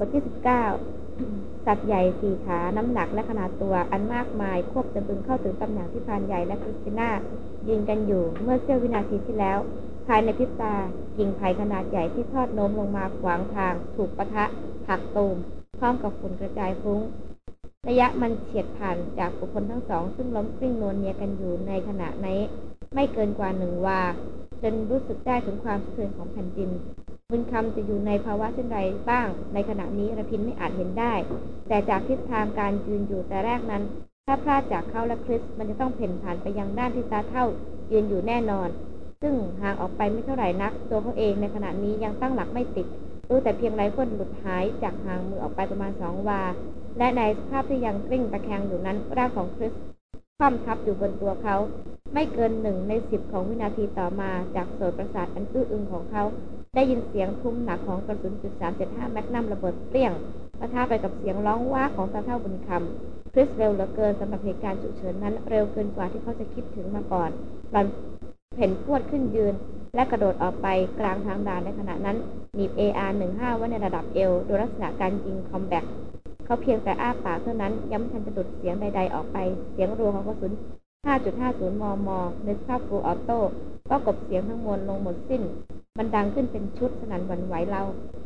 บทที่สิบเก้าสัตว์ใหญ่สี่ขา น้ำหนักและขนาดตัวอันมากมาย ควบจะบึงเข้าถึงตำแหน่งที่พานใหญ่และคริสติน่ายืนกันอยู่เมื่อเสี้ยววินาทีที่แล้ว ภายในพริบตากิ่งไผ่ขนาดใหญ่ที่ทอดโน้มลงมาขวางทาง ถูกปะทะหักตูมพร้อมกับฝุ่นกระจายฟุ้ง ระยะมันเฉียดผ่านจากบุคคลทั้งสอง ซึ่งล้มกลิ้งนวลเนียกันอยู่ในขณะนี้ไม่เกินกว่าหนึ่งวาจนรู้สึกได้ถึงความสะเทือนของแผ่นดิน บุญคำจะอยู่ในภาวะเช่นไรบ้าง ในขณะนี้ระพินไม่อาจเห็นได้ แต่จากทิศทางการยืนอยู่แต่แรกนั้น ถ้าพลาดจากเขาและคริส มันจะต้องเพ่นผ่านไปยังด้านที่ตาเท่ายืนอยู่แน่นอน ซึ่งห่างออกไปไม่เท่าไหร่นัก ตัวเขาเองในขณะนี้ยังตั้งหลักไม่ติด รู้แต่เพียงไรเฟิลหลุดหายจากห่างมือออกไปประมาณสองวา และในสภาพที่ยังกลิ้งตะแคงอยู่นั้นร่างของคริสคว่ำทับอยู่บนตัวเขา ไม่เกินหนึ่งในสิบของวินาทีต่อมาจากโสตประสาทอันอื้ออึงของเขา ได้ยินเสียงทุ้มหนักของกระสุนจุดสามเจ็ดห้าแมกนัมระเบิดเปรี้ยงปะทะไปกับเสียงร้องว้าของตาเท่าบุญคำคริสเร็วเหลือเกินสำหรับเหตุการณ์ฉุกเฉินนั้น เร็วเกินกว่าที่เขาจะคิดถึงมาก่อนหลอนเพ่นพวดขึ้นยืน และกระโดดออกไปกลางทางด่านในขณะนั้นหนีบ AR-15 ไว้ในระดับเอวโดยลักษณะการยิงคอมแบทเขาเพียงแต่อ้าปากเท่านั้นย้ำทันจะดุดเสียงใดๆออกไป เสียงรัวของกระสุน 5.50 มม ในสภาพ full auto ก็กลบเสียงทั้งมวลลงหมดสิ้น มันดังขึ้นเป็นชุดสนั่นหวั่นไหวราว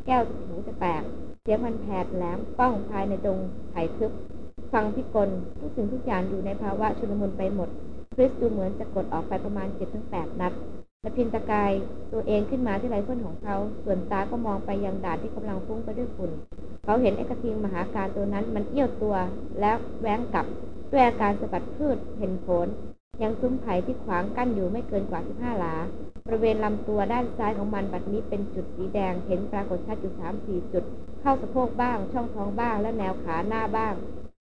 แก้วหูจะแตก เสียงมันแผดแหลมก้องภายในดงไผ่ทึบ ฟังพิกลทุกสิ่งทุกอย่างอยู่ในภาวะชุลมุนไปหมด คริสดูเหมือนจะกดออกไปประมาณ7-8นัดและพินตะกายตัวเองขึ้นมาที่ไรเฟิลของเขา ส่วนตาก็มองไปยังด่านที่กำลังฟุ้งไปด้วยฝุ่น เขาเห็นไอ้กระทิงมหาการตัวนั้นมันเอี้ยวตัว แล้วแหวงกลับด้วยอาการสะบัดพืชเห็นผล ยังซุ้มไผ่ที่ขวางกั้นอยู่ไม่เกินกว่า 15 หลา บริเวณลำตัวด้านซ้ายของมันบัดนี้เป็นจุดสีแดง เห็นปรากฏชัดอยู่สามสี่จุด เข้าสะโพกบ้าง ช่องท้องบ้าง และแนวขาหน้าบ้าง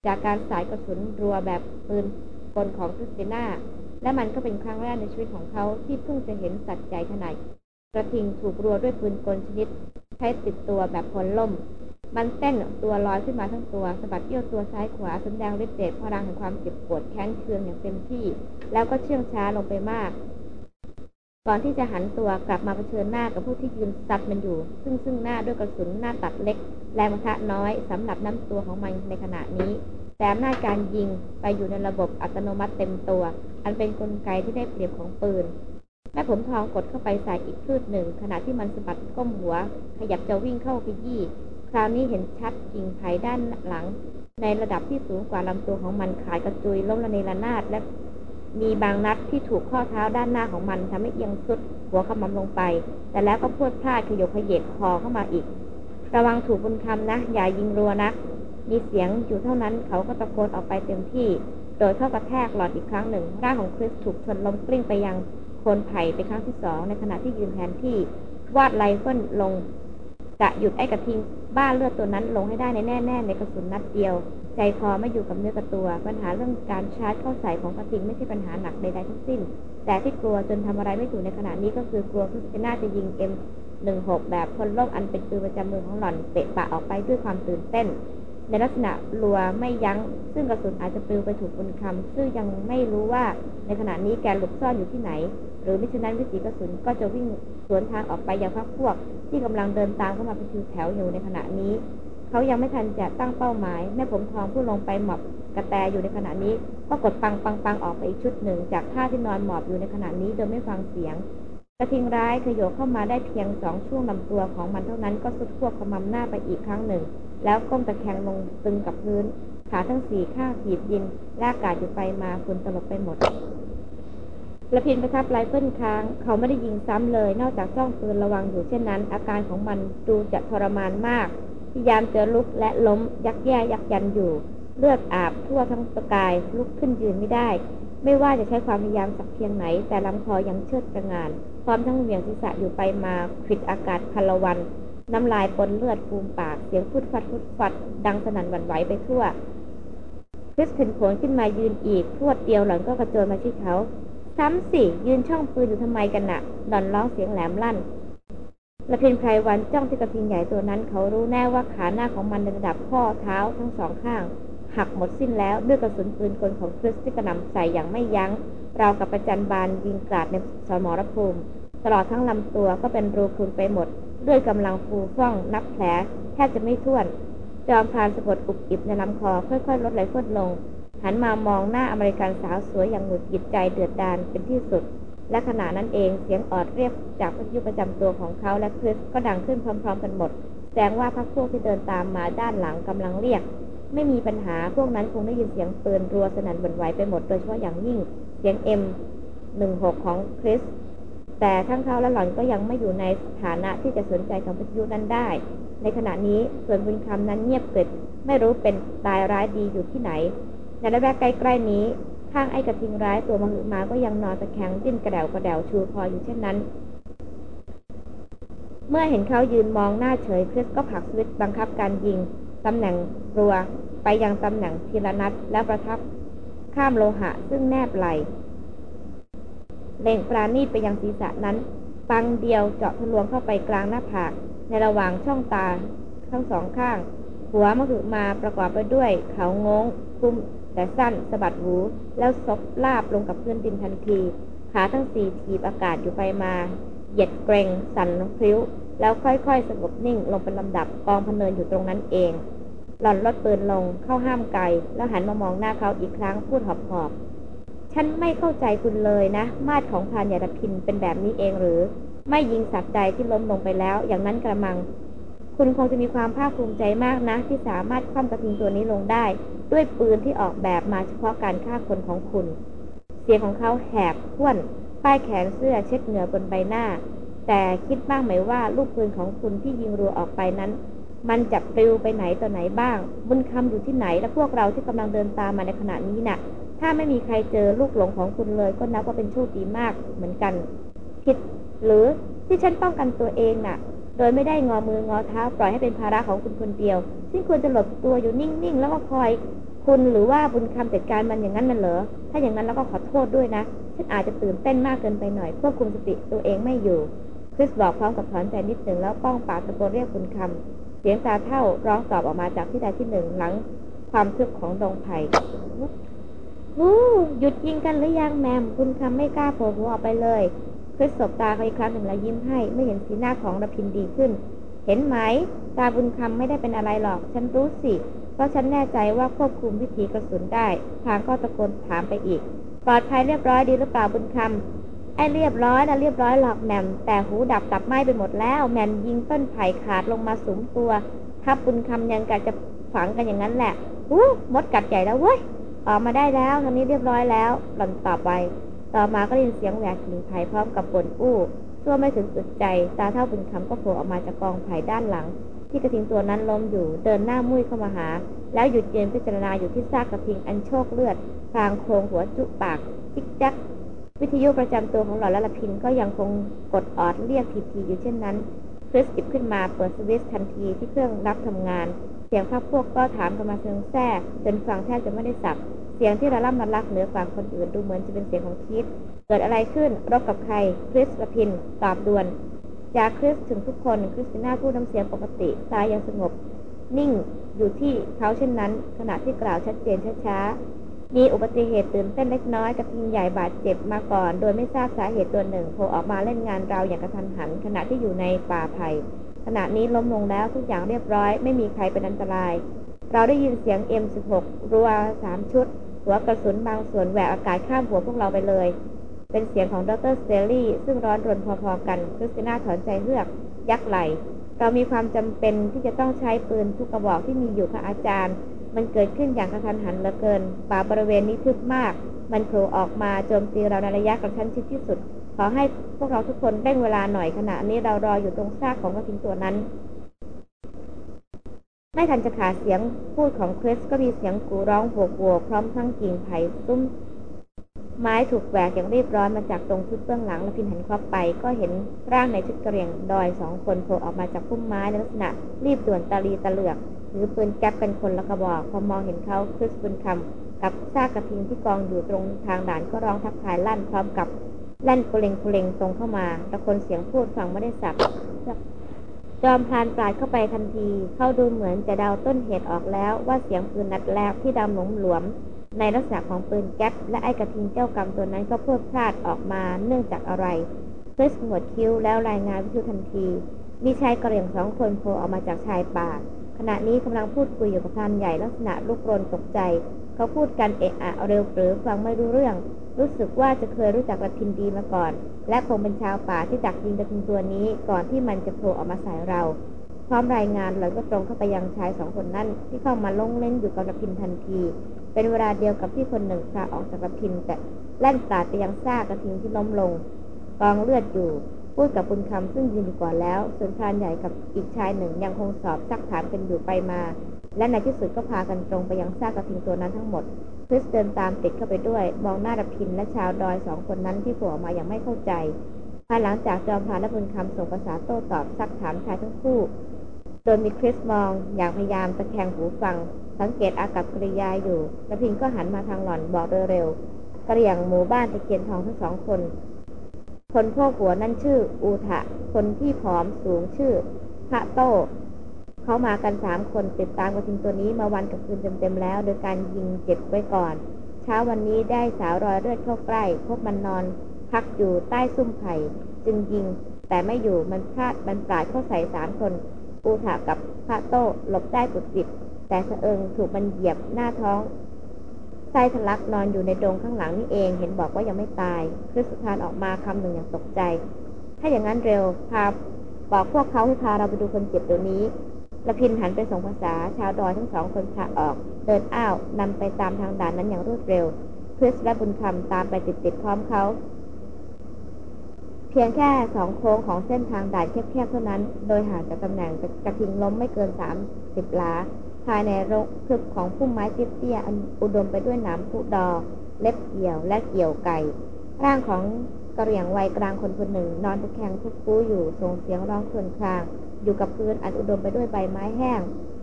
จากการสายกระสุนรัวแบบปืนกลของคริสติน่า และมันก็เป็นครั้งแรกในชีวิตของเขาที่เพิ่งจะเห็นสัตว์ใหญ่ขนาดกระทิงถูกรัวด้วยปืนกลชนิด ใช้ติดตัวแบบพลล่ม มันเต้นตัวลอยขึ้นมาทั้งตัวสะบัดเอี้ยวตัวซ้ายขวาสแดงฤทธิ์เดชพลังแห่งความเจ็บปวดแค้นเคืองอย่างเต็มที่ แล้วก็เชื่องช้าลงไปมาก ก่อนที่จะหันตัวกลับมาเผชิญหน้ากับผู้ที่ยืนซัดมันอยู่ ซึ่งซึ่งหน้าด้วยกระสุนหน้าตัดเล็ก แรงมะทะน้อยสำหรับน้ำตัวของมันในขณะนี้ แต่อำนาจการยิงไปอยู่ในระบบอัตโนมัติเต็มตัว อันเป็นนกลไกที่ได้เปรียบของปืนแม่ผมทองกดเข้าไปใส่อีกพืชหนึ่ง ขณะที่มันสะบัดก้มหัว ขยับจะวิ่งเข้าขยี้ คราวนี้เห็นชัดกิ่งไผ่ด้านหลัง ในระดับที่สูงกว่าลำตัวของมันขาดกระจุยล้มระเนระนาดและมีบางนัดที่ถูกข้อเท้าด้านหน้าของมันทำให้เอียงสุดหัวขมำลงไป แต่แล้วก็พวดพลาดขยกขยเยกคอเข้ามาอีก ระวังถูกบนคำนะ อย่ายิงรัวนะ มีเสียงอยู่เท่านั้นเขาก็ตะโกนออกไปเต็มที่ โดยเข้ากระแทกหล่อนอีกครั้งหนึ่ง ร่างของคริสถูกชนล้มกลิ้งไปยังโคนไผ่เป็นครั้งที่สองในขณะที่ยืนแทนที่วาดไรเฟิลลง จะหยุดไอ้กระทิง บ้าเลือดตัวนั้นลงให้ได้ในแน่ๆในกระสุนนัดเดียว ใจคอไม่อยู่กับเนื้อกับตัว ปัญหาเรื่องการชาร์จเข้าใส่ของกระทิงไม่ใช่ปัญหาหนักใดๆทั้งสิ้น แต่ที่กลัวจนทำอะไรไม่ถูกในขณะนี้ก็คือกลัวคริสติน่าจะยิงเอ็มหนึ่งหกแบบพลโลกอันเป็นปืนประจำมือของหล่อนเตะปะออกไปด้วยความตื่นเต้น ในลักษณะรัวไม่ยัง้ง ซึ่งกระสุนอาจจะปลิวไปถูกบนคำซึ่งยังไม่รู้ว่าในขณะนี้แกหลบซ่อนอยู่ที่ไหน หรือมิฉะนั้นวิถีกระสุนก็จะวิ่งสวนทางออกไปยังพักพวก ที่กำลังเดินตามเข้ามาเป็นคิวแถวอยู่ในขณะนี้เขายังไม่ทันจะตั้งเป้าหมาย แม่ผมทองผู้ลงไปหมอบกระแตอยู่ในขณะนี้ ก็กดปังปังปังออกไปอีกชุดหนึ่ง จากท่าที่นอนหมอบอยู่ในขณะนี้โดยไม่ฟังเสียงกระทิงร้ายขยโยเข้ามาได้เพียงสองช่วงลำตัวของมันเท่านั้นก็สุดพวขมำหน้าไปอีกครั้งหนึ่ง แล้วก้มตะแคงลงตึงกับพื้น ขาทั้งสี่ข้างถีบยินแลกกาดอยู่ไปมาฝุ่นตลบไปหมดละพินประทับไรเฟิลค้าง เขาไม่ได้ยิงซ้ำเลย นอกจากจ้องปืนระวังอยู่เช่นนั้น อาการของมันดูจะทรมานมาก พยายามจะลุกและล้มยักแย่ยักยันอยู่ เลือดอาบทั่วทั้งตะกาย ลุกขึ้นยืนไม่ได้ ไม่ว่าจะใช้ความพยายามสักเพียงไหน แต่ลำคอยังเชิดกระงาน พร้อมทั้งเหวี่ยงศีรษะอยู่ไปมาขิดอากาศพลวัน น้ำลายปนเลือดฟูมปาก เสียงพุดฟัดพุดฟัด ดังสนั่นหวั่นไหวไปทั่วคริสเห็นผลขึ้นมายืนอีกพรวดเดียวหล่อนก็กระโจนมาที่เขา ซ้ำสิยืนช่องปืนอยู่ทำไมกันนะ่ะดอนร้องเสียงแหลมลั่นละพินไพรวันจ้องที่กระทิงใหญ่ตัวนั้น เขารู้แน่ว่าขาหน้าของมันในระดับข้อเท้าทั้งสองข้าง หักหมดสิ้นแล้วด้วยกระสุนปืนกลของคริสที่กระหน่ำใส่อย่างไม่ยัง้งราวกับประจันบานยิงกราดในสมรภูมิ ตลอดทั้งลำตัวก็เป็นรูพุนไปหมด ด้วยกำลังฟูฟ่อง นับแผลแทบจะไม่ท้วน จอมพานสะกดอุบอิบในลำคอ ค่อยๆ ลดไหลฟ้นลง หันมามองหน้าอเมริกันสาวสวยอย่างหงุดหงิดใจเดือดดานเป็นที่สุด และขณะนั้นเองเสียงออดเรียกจากพัทยุประจำตัวของเขาและคริสก็ดังขึ้นพร้อม ๆ กันหมด แสดงว่าพักพวกที่เดินตามมาด้านหลังกำลังเรียก ไม่มีปัญหาพวกนั้นคงได้ยินเสียงปืนรัวสนั่นหวั่นไหวไปหมดโดยเฉพาะอย่างยิ่ง เสียงเอ็มหนึ่งหกของคริส แต่ทั้งเขาและหล่อนก็ยังไม่อยู่ในฐานะที่จะสนใจของพิทยุนั้นได้ ในขณะนี้ส่วนบุญคำนั้นเงียบเกิดไม่รู้เป็นตายร้ายดีอยู่ที่ไหน ในระแวกใกล้ๆนี้ ข้างไอ้กระทิงร้ายตัวมหึมาก็ยังนอนตะแคงดิ้นกระเดวกระเดวชูคออยู่เช่นนั้น เมื่อเห็นเขายืนมองหน้าเฉยคริสก็ผลักสวิตบังคับการยิงตำแหน่งรัวไปยังตำแหน่งทีละนัดแล้วประทับข้ามโลหะซึ่งแนบไหล เล็งปราณีตไปยังศีรษะนั้น ปังเดียวเจาะทะลวงเข้าไปกลางหน้าผาก ในระหว่างช่องตาทั้งสองข้าง หัวมหึมาประกอบไปด้วย เขางงคุ้มแต่สั้นสะบัดหู แล้วซบลาบลงกับพื้นดินทันที ขาทั้งสี่ถีบอากาศอยู่ไปมา เหยียดเกรงสั่นพริ้ว แล้วค่อยๆ สงบนิ่งลงเป็นลำดับกองพเนินอยู่ตรงนั้นเอง หล่อนลดปืนลงเข้าห้ามไกล แล้วหันมามองหน้าเขาอีกครั้งพูดหอบๆ ฉันไม่เข้าใจคุณเลยนะ มาดของพานยาดพินเป็นแบบนี้เองหรือ ไม่ยิงสัตว์ใดที่ล้มลงไปแล้ว อย่างนั้นกระมัง คุณคงจะมีความภาคภูมิใจมากนะ ที่สามารถคว่ำกระทิงตัวนี้ลงได้ ด้วยปืนที่ออกแบบมาเฉพาะการฆ่าคนของคุณ เสียงของเขาแหบพ้วน ป้ายแขนเสื้อเช็ดเหงื่อบนใบหน้า แต่คิดบ้างไหมว่าลูกปืนของคุณที่ยิงรัวออกไปนั้นมันจะปลิวไปไหนต่อไหนบ้าง บุญคำอยู่ที่ไหน และพวกเราที่กำลังเดินตามมาในขณะนี้นะ่ะ ถ้าไม่มีใครเจอลูกหลงของคุณเลย ก็นับว่าเป็นโชคดีมากเหมือนกัน ผิดหรือที่ฉันป้องกันตัวเองน่ะ โดยไม่ได้งอมืองอเท้าปล่อยให้เป็นภาระของคุณคนเดียว ซึ่งควรจะหลบตัวอยู่นิ่งๆ แล้วก็คอยคุณหรือว่าบุญคำจัดการมันอย่างนั้นมันเหรอ ถ้าอย่างนั้นแล้วก็ขอโทษด้วยนะ ฉันอาจจะตื่นเต้นมากเกินไปหน่อยควบคุมสติตัวเองไม่อยู่ คริสบอกพร้อมกับถอนใจนิดหนึ่งแล้วป้องปากตะโกนเรียกบุญคำเสียงตาเท่าร้องตอบออกมาจากที่ใดที่หนึ่งหลังความทึบของดงไผ่ ฮู้หยุดยิงกันหรือยังแมม คุณคำไม่กล้าโผล่หัวออกไปเลยคริสสบตาเขาอีกครั้งหนึ่งแล้วยิ้มให้เมื่อเห็นสีหน้าของระพินดีขึ้น เห็นไหม ตาบุญคำไม่ได้เป็นอะไรหรอก ฉันรู้สิ เพราะฉันแน่ใจว่าควบคุมวิธีกระสุนได้ ทางก็ตะโกนถามไปอีก ปลอดภัยเรียบร้อยดีหรือเปล่าบุญคำไอ้เรียบร้อยนะเรียบร้อยหรอกแมม แต่หูดับตับไหม้ไปหมดแล้วแมมยิงต้นไผ่ขาดลงมาสูงตัวทับบุญคำยังกะจะฝังกันอย่างนั้นแหละอู้มดกัดใหญ่แล้วเว้ย ออกมาได้แล้วทางนี้เรียบร้อยแล้วหล่อนตอบไป ต่อมาก็ได้ยินเสียงแหวกกิ่งไผ่พร้อมกับปนอู้ตัวไม่ถึงอึดใจ ตาเท่าบุญคำก็โผล่ออกมาจากกองไผ่ด้านหลัง ที่กระทิงตัวนั้นล้มอยู่ เดินหน้ามุ้ยเข้ามาหา แล้วหยุดเย็นพิจารณาอยู่ที่ซากกระทิงอันโชคเลือดพางโครงหัวจุปากจิกจักวิทยุประจำตัวของหล่อนและละพินก็ยังคงกดออดเรียกทีๆอยู่เช่นนั้นคริสจิบขึ้นมาเปิดสวิตช์ทันทีที่เครื่องรับทำงาน เสียงพักพวกก็ถามกันมาเชิงแท้จนฟังแทบจะไม่ได้สับ เสียงที่ระล่ำระลักเหนือกว่าคนอื่นดูเหมือนจะเป็นเสียงของคิด เกิดอะไรขึ้น รบกับใคร คริสละพิน ตอบด่วน จากคริสถึงทุกคน คริสติน่าพูดน้ำเสียงปกติ ตายังสงบ นิ่งอยู่ที่เขาเช่นนั้น ขณะที่กล่าวชัดเจนช้าๆ มีอุบัติเหตุตื่นเต้นเล็กน้อยกระทิงใหญ่บาดเจ็บมาก่อน โดยไม่ทราบสาเหตุตัวหนึ่งโผล่ออกมาเล่นงานเราอย่างกระทันหัน ขณะที่อยู่ในป่าไผ่ ขณะนี้ล้มลงแล้วทุกอย่างเรียบร้อย ไม่มีใครเป็นอันตราย เราได้ยินเสียง M16 รัวสามชุด หัวกระสุนบางส่วนแหวกอากาศข้ามหัวพวกเราไปเลย เป็นเสียงของดรสเตลลี่ ซึ่งร้อนรนพอๆกันคริสติน่าถอนใจเฮือก ยักไหล่ เรามีความจำเป็นที่จะต้องใช้ปืนทุกกระบอกที่มีอยู่ค่ะอาจารย์ มันเกิดขึ้นอย่างกะทันหันเหลือเกิน ป่าบริเวณนี้ทึบมาก มันโผล่ออกมาโจมตีเราในระยะกระชั้นชิดที่สุด อให้พวกเราทุกคนเร่งเวลาหน่อยขณะนี้เรารออยู่ตรงซากของกระทิงตัวนั้น ไม่ทันจะขาดเสียงพูดของคริสก็มีเสียงกูร้องโหกโวพร้อมทั้งกิ่งไผ่ซุ้ม ไม้ถูกแหวกอย่างรีบร้อนมาจากตรงชุดเบื้องหลังและพินหันควับไป ก็เห็นร่างในชุดกระเรียงดอยสองคนโผล่ออกมาจากพุ่มไม้ในลักษณะ รีบด่วนตาลีตะเหลือกหรือปืนแก๊ปเป็นคนละกระบอกพอมองเห็นเขาคริสบุญคำกับซากกระทิงที่กองอยู่ตรงทางด่านก็ร้องทักทายลั่นพร้อมกับ ล่นโปเลงโปเลงตรงเข้ามาตะคนเสียงพูดฟังไม่ได้สับจอมพลานปลาดเข้าไปทันที เข้าดูเหมือนจะเดาต้นเหตุออกแล้วว่าเสียงปืนนัดแรกที่ดำหลงหลวม ในลักษณะของปืนแก๊ปและไอ้กระทิงเจ้ากรรมตัวนั้นก็พูดพลาดออกมาเนื่องจากอะไรคริสหมวดคิ้วแล้วรายงานวิทยุทันที มีชายกระเหรี่ยงสองคนโผล่ออกมาจากชายป่า ขณะนี้กำลังพูดคุยอยู่กับพรานใหญ่ลักษณะลุกรนตกใจ เขาพูดกันเอะอะเร็วหรือฟังไม่รู้เรื่อง รู้สึกว่าจะเคยรู้จักกระทินดีมาก่อน และคงเป็นชาวป่าที่ดักยิงกระทินตัวนี้ก่อนที่มันจะโผล่ออกมาใส่เรา พร้อมรายงานหล่อนก็ตรงเข้าไปยังชายสองคนนั้น ที่เข้ามาลงเล่นอยู่กับกระทินทันที เป็นเวลาเดียวกับที่คนหนึ่งพาออกจากกระทินแต่แล่นปราดไปยังซากกระทิงที่ล้มลง กองเลือดอยู่พูดกับบุญคำซึ่งยืนอยู่ก่อนแล้วส่วนพรานใหญ่กับอีกชายหนึ่งยังคงสอบซักถามกันอยู่ไปมา และในที่สุดก็พากันตรงไปยังซากกระทิงตัวนั้นทั้งหมดคริสเดินตามติดเข้าไปด้วย มองหน้าดับพินและชาวดอยสองคนนั้นที่ผล่ออกมาอย่างไม่เข้าใจภายหลังจากจอมพานและบุญคำส่งภาษาโต้ตอบซักถามชายทั้งคู่ โดยมีคริสมองอย่างพยายามตะแคงหูฟัง สังเกตอากับกริยาอยู่ดับพินก็หันมาทางหล่อนบอกเร็วๆกระเหรี่ยงหมู่บ้านตะเกียนทองทั้งสองคนคนพ่อหัวนั่นชื่ออูทะ คนที่ผอมสูงชื่อพระโต เขามากันสามคนติดตามกระทิงตัวนี้มาวันกับคืนเต็มๆแล้ว โดยการยิงเจ็บไว้ก่อน เช้าวันนี้ได้สาวรอยเลือดเข้าใกล้ พบมันนอน พักอยู่ใต้ซุ้มไผ่จึงยิง แต่ไม่อยู่มันพลาดมันปราดเข้าใส่สามคนอูถากับพระโต้หลบได้ปุดปิด แต่สะเอิงถูกมันเหยียบหน้าท้องไส้ทะลักนอนอยู่ในดงข้างหลังนี่เองเห็นบอกว่ายังไม่ตายคริสทานออกมาคำหนึ่งอย่างตกใจ ถ้าอย่างนั้นเร็วพาบอกพวกเขาให้พาเราไปดูคนเจ็บเดี๋ยวนี้ ละพินหันไปส่งภาษา ชาวดอยทั้งสองคนพาออก เดินอ้าวนำไปตามทางด่านนั้นอย่างรวดเร็วคริสและบุญคำตามไปติดๆพร้อมเขาเพียงแค่สองโค้งของเส้นทางด่านแคบๆเท่านั้น โดยห่างจากตำแหน่งกระทิงล้มไม่เกินสามสิบลา ภายในรกทึบของพุ่มไม้เตี้ยๆอุดมไปด้วยหนามพุดอ เล็บเกี่ยวและเกี่ยวไก่ ร่างของกระเหรี่ยงวัยกลางคนคนหนึ่ง นอนตะแคงทุกคูอยู่ส่งเสียงร้องครวญคราง อยู่กับพื้นอันอุดมไปด้วยใบไม้แห้ง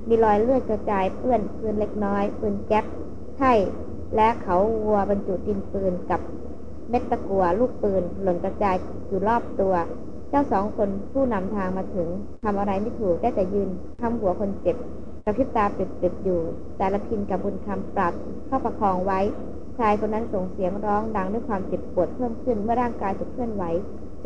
มีรอยเลือดกระจายเปื้อนปืนเล็กน้อย ปืนแก๊ปไถ่และเขาวัวบรรจุดินปืนกับเม็ดตะกัวลูกปืนหล่นกระจายอยู่รอบตัว เจ้าสองคนผู้นำทางมาถึงทำอะไรไม่ถูกได้แต่ยืนทำหัวคนเจ็บกระพริบตาปิดๆอยู่ แต่ละพินกับบุญคำปรับเข้าประคองไว้ชายคนนั้นส่งเสียงร้องดังด้วยความเจ็บปวดเพิ่มขึ้นเมื่อร่างกายถูกเคลื่อนไหว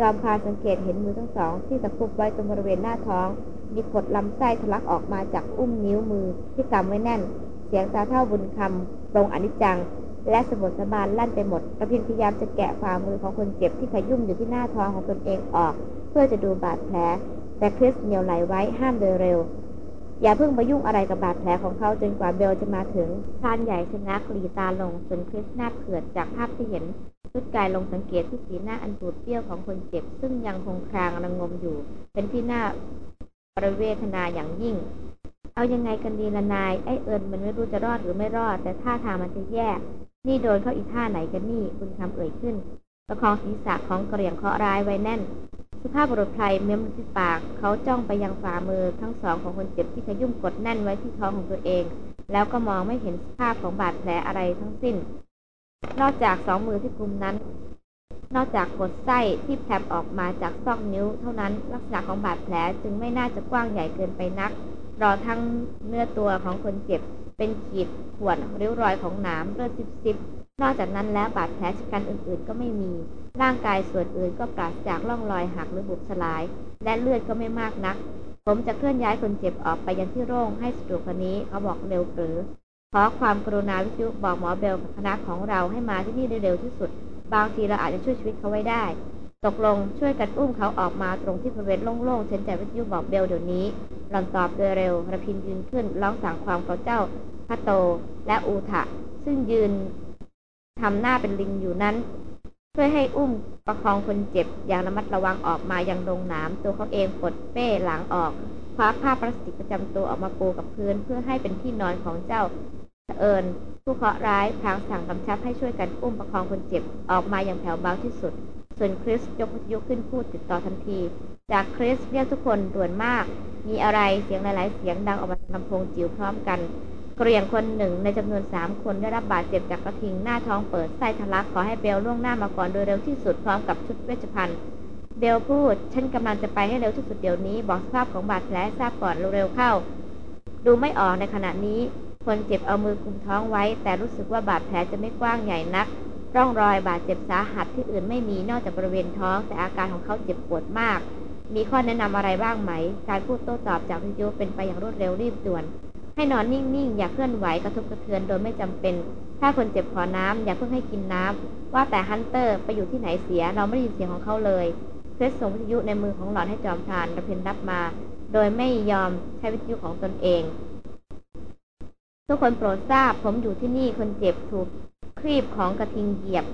จอมพาสังเกตเห็นมือทั้งสอง ที่ตะคุบไว้ตรงบริเวณหน้าท้อง มีขดลำไส้ทะลักออกมาจากอุ้มนิ้วมือที่กำไว้แน่น เสียงตาเท่าบุญคำตรงอนิจจัง และสมุดสบานลั่นไปหมดกระพินพยายามจะแกะฝ่ามือของคนเจ็บที่ขยุ่มอยู่ที่หน้าท้องของตนเองออก เพื่อจะดูบาดแผล แต่คริสเหนียวไหลไว้ห้ามโดยเร็ว อย่าเพิ่งไปยุ่งอะไรกับบาดแผลของเขาจนกว่าเบลจะมาถึงพรานใหญ่ชนะกหลีตาลงจนคริสหน้าเผือดจากภาพที่เห็นชุดกายลงสังเกตที่สีหน้าอันปูดเปรี้ยวของคนเจ็บ ซึ่งยังคงครางระงมอยู่ เป็นที่หน้าประเวทนาอย่างยิ่ง เอายังไงกันดีละนาย ไอเอิญมันไม่รู้จะรอดหรือไม่รอด แต่ท่าทางมันจะแย่ นี่โดนเข้าอีท่าไหนกันนี่ คุณคำเอ่ยขึ้น ประคองศีรษะของกระเหรี่ยงเคราะร้ายไว้แน่น สุภาพบุรุษไพรเม้มที่ปาก เขาจ้องไปยังฝ่ามือทั้งสองของคนเจ็บที่ขยุ่มกดแน่นไว้ที่ท้องของตัวเอง แล้วก็มองไม่เห็นภาพของบาดแผลอะไรทั้งสิ้น นอกจากสองมือที่กุมนั้น นอกจากกดไส้ที่แผลบออกมาจากซอกนิ้ว เท่านั้นลักษณะของบาดแผลจึงไม่น่าจะกว้างใหญ่เกินไปนัก รอทั้งเนื้อตัวของคนเจ็บ เป็นขีดข่วนริ้วรอยของหนามเลือดซิบๆนอกจากนั้นแล้วบาดแผลชะกันอื่นๆก็ไม่มี ร่างกายส่วนอื่นก็ปราศจากร่องรอยหักหรือบุบสลาย และเลือดก็ไม่มากนัก ผมจะเคลื่อนย้ายคนเจ็บออกไปยังที่โล่งให้สะดวกกว่านี้เขาบอกเร็วหรือขอความกรุณาวิทยุบอกหมอเบลกับคณะของเราให้มาที่นี่เร็วที่สุด บางทีเราอาจจะช่วยชีวิตเขาไว้ได้ ตกลงช่วยกันอุ้มเขาออกมาตรงที่บริเวณโล่งๆเช่นใจวิทยุบอกเบลเดี๋ยวนี้หล่อนตอบโดยเร็วระพินยืนขึ้นร้องสั่งความเขาเจ้าพัตโตและอูทะซึ่งยืนทำหน้าเป็นลิงอยู่นั้น ช่วยให้อุ้มประคองคนเจ็บอย่างระมัดระวังออกมายังดงน้ำตัวเขาเองปลดเป้หลังออกคว้าผ้าพลาสติกประจำตัวออกมาปูกับพื้น เพื่อให้เป็นที่นอนของเจ้าเอิญผู้เคราะห์ร้ายพางสั่งกำชับให้ช่วยกันอุ้มประคองคนเจ็บออกมาอย่างแผ่วเบาที่สุด ส่วนคริสยกวิทยุขึ้นพูดติดต่อทันที จากคริสเรียกทุกคนด่วนมาก มีอะไรเสียงหลายๆ เสียงดังออกมาจากลำโพงจิ๋วพร้อมกัน เกรียงคนหนึ่งในจำนวนสามคนได้รับบาดเจ็บจากกระทิงหน้าท้องเปิดไส้ทะลักขอให้เบลล่วงหน้ามาก่อนโดยเร็วที่สุดพร้อมกับชุดเวชภัณฑ์เบลพูด ฉันกำลังจะไปให้เร็วที่สุดเดี๋ยวนี้ บอกสภาพของบาดแผลทราบก่อนเร็วๆเข้า ดูไม่ออกในขณะนี้ คนเจ็บเอามือกุมท้องไว้ แต่รู้สึกว่าบาดแผลจะไม่กว้างใหญ่นัก ร่องรอยบาดเจ็บสาหัสที่อื่นไม่มีนอกจากบริเวณท้อง แต่อาการของเขาเจ็บปวดมาก มีข้อแนะนำอะไรบ้างไหม การพูดโต้ตอบจากวิทยุเป็นไปอย่างรวดเร็วรีบด่วน ให้นอนนิ่งๆ อย่าเคลื่อนไหวกระทบกระเทือนโดยไม่จำเป็น ถ้าคนเจ็บขอน้ำอย่าเพิ่งให้กินน้ำว่าแต่ฮันเตอร์ไปอยู่ที่ไหนเสีย เราไม่ได้ยินเสียงของเขาเลยเครสส่งวิทยุในมือของหลอนให้จอมพรานระเพนรับมา โดยไม่ยอมใช้วิทยุของตนเอง ทุกคนโปรดทราบ ผมอยู่ที่นี่คนเจ็บถูกครีบของกระทิงเหยียบ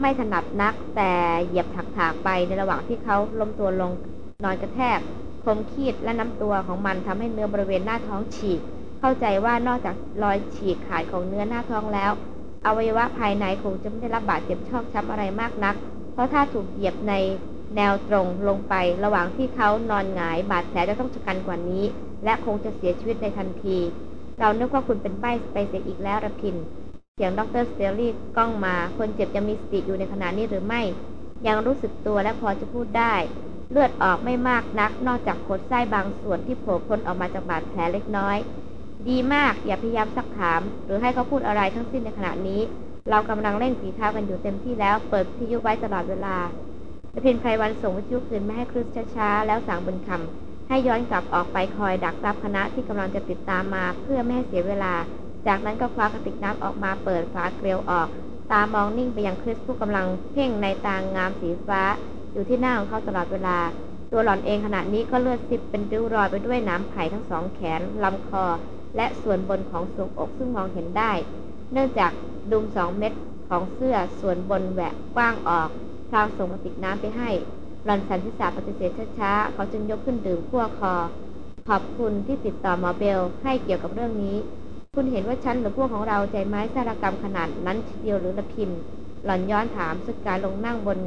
ไม่ถนัดนัก แต่เหยียบถักๆไปในระหว่างที่เขาล้มตัวลงนอนกระแทกคมขีดและน้ำตัวของมันทำให้เนื้อบริเวณหน้าท้องฉีก เข้าใจว่านอกจากรอยฉีกขาดของเนื้อหน้าท้องแล้ว อวัยวะภายในคงจะไม่ได้รับบาดเจ็บชอกช้ำอะไรมากนัก เพราะถ้าถูกเหยียบในแนวตรงลงไประหว่างที่เขานอนหงายบาดแผลจะต้องชะกันกว่านี้ และคงจะเสียชีวิตในทันที เรานึกว่าคุณเป็นใบ้ไปเสียอีกแล้วระพิน เสียงดรสเตอรี่กล้องมา คนเจ็บยังมีสติอยู่ในขณะนี้หรือไม่ ยังรู้สึกตัวและพอจะพูดได้ เลือดออกไม่มากนัก นอกจากขดไส้บางส่วนที่โผล่พ้นออกมาจากบาดแผลเล็กน้อย ดีมาก อย่าพยายามซักถาม หรือให้เขาพูดอะไรทั้งสิ้นในขณะนี้ เรากำลังเล่นฝีเท้ากันอยู่เต็มที่แล้ว เปิดพิยุไว้ตลอดเวลาแต่เพียนไพรวันส่งวิทยุคืนม่ให้ครึสช้าๆ แล้วสั่งบนคำให้ย้อนกลับออกไปคอยดักรับคณะที่กำลังจะติดตามมา เพื่อไม่ให้เสียเวลา จากนั้นก็คว้ากระติกน้ำออกมาเปิดฝาเกลียวออก ตามองนิ่งไปยังคริสผู้กำลังเพ่งในตางงามสีฟ้า อยู่ที่หน้าของเขาตลอดเวลา ตัวหล่อนเองขณะนี้ก็เลือดซิบเป็นริ้วรอยไปด้วยน้ำไผ่ทั้งสองแขนลำคอ และส่วนบนของทรวงอกซึ่งมองเห็นได้ เนื่องจากดุมสองเม็ดของเสื้อส่วนบนแหวกกว้างออกพลางส่งกระติกน้ำไปให้หลอนสันทิสาปฏิเสธช้าๆเขาจึงยกขึ้นดื่มขั้วคอ ขอบคุณที่ติดต่อมาเบลให้เกี่ยวกับเรื่องนี้ คุณเห็นว่าฉันหรือพวกของเราใจไม้สารกรรมขนาดนั้นทีเดียวหรือละพินหล่อนย้อนถามซึ่งการลงนั่งบน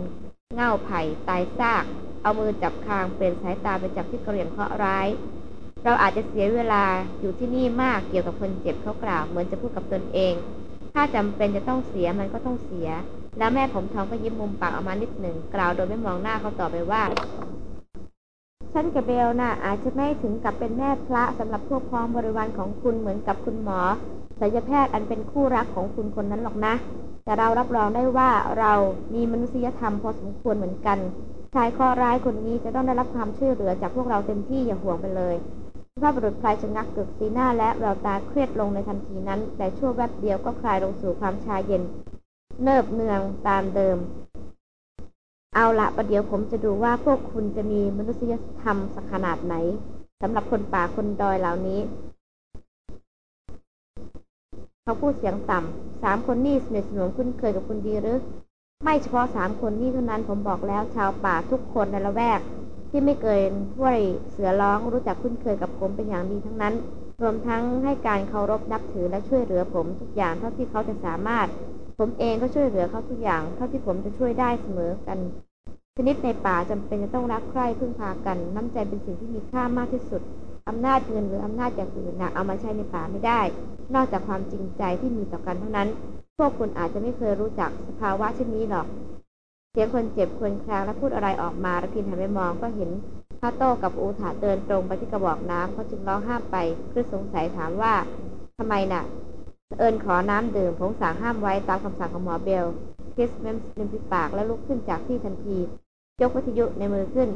เง่าไผ่ตายซาก เอามือจับคางเปลี่ยนสายตาไปจับที่กระเหรี่ยงเคราะห์ร้าย เราอาจจะเสียเวลาอยู่ที่นี่มากเกี่ยวกับคนเจ็บเขากล่าวเหมือนจะพูดกับตนเอง ถ้าจำเป็นจะต้องเสียมันก็ต้องเสีย แล้วแม่ผมทองก็ยิ้มมุมปากออกมานิดหนึ่งกล่าวโดยไม่มองหน้าเขาต่อไปว่าฉันกับเบลนะ่ะอาจจะไม่ถึงกับเป็นแม่พระสำหรับพวกพ้องบริวารของคุณเหมือนกับคุณหมอศัลยแพทย์อันเป็นคู่รักของคุณคนนั้นหรอกนะ แต่เรารับรองได้ว่าเรามีมนุษยธรรมพอสมควรเหมือนกันชายข้อร้ายคนนี้จะต้องได้รับความช่วยเหลือจากพวกเราเต็มที่อย่าห่วงไปเลย พระบุรุษพลายชะงักกึกสีหน้าและแววตาเครียดลงในทันทีนั้น แต่ชั่วแวบเดียวก็คลายลงสู่ความชาเย็น เนิบเนืองตามเดิม เอาละประเดี๋ยวผมจะดูว่าพวกคุณจะมีมนุษยธรรมสักขนาดไหนสำหรับคนป่าคนดอยเหล่านี้ เขาพูดเสียงต่ำสามคนนี่สนิทสนมคุ้นเคยกับคุณดีหรือ ไม่เฉพาะสามคนนี้เท่านั้นผมบอกแล้วชาวป่าทุกคนในละแวก ที่ไม่เกินห้วยเสือร้องรู้จักคุ้นเคยกับผมเป็นอย่างดีทั้งนั้น รวมทั้งให้การเคารพนับถือและช่วยเหลือผมทุกอย่างเท่าที่เขาจะสามารถ ผมเองก็ช่วยเหลือเขาทุกอย่าง เท่าที่ผมจะช่วยได้เสมอกัน ชนิดในป่าจำเป็นจะต้องรักใคร่พึ่งพากัน น้ำใจเป็นสิ่งที่มีค่ามากที่สุดอำนาจเงินหรืออำนาจอย่างอื่นนะเอามาใช้ในป่าไม่ได้ นอกจากความจริงใจที่มีต่อกันเท่านั้น พวกคุณอาจจะไม่เคยรู้จักสภาวะเช่นนี้หรอก สียงคนเจ็บคนคลางและพูดอะไรออกมาระพินหันไปมองก็เห็นพาโต้กับอูถาเดินตรงไปที่กระบอกน้ำเขาจึงร้องห้ามไปคือสงสัยถามว่าทำไมนะ่ะ เอิญขอน้ำดื่มผมสั่งห้ามไว้ตามคำสั่งของหมอเบลคริสเมมส์ลิมปิดปากและลุกขึ้นจากที่ทันที ยกวิทยุในมือขึ้น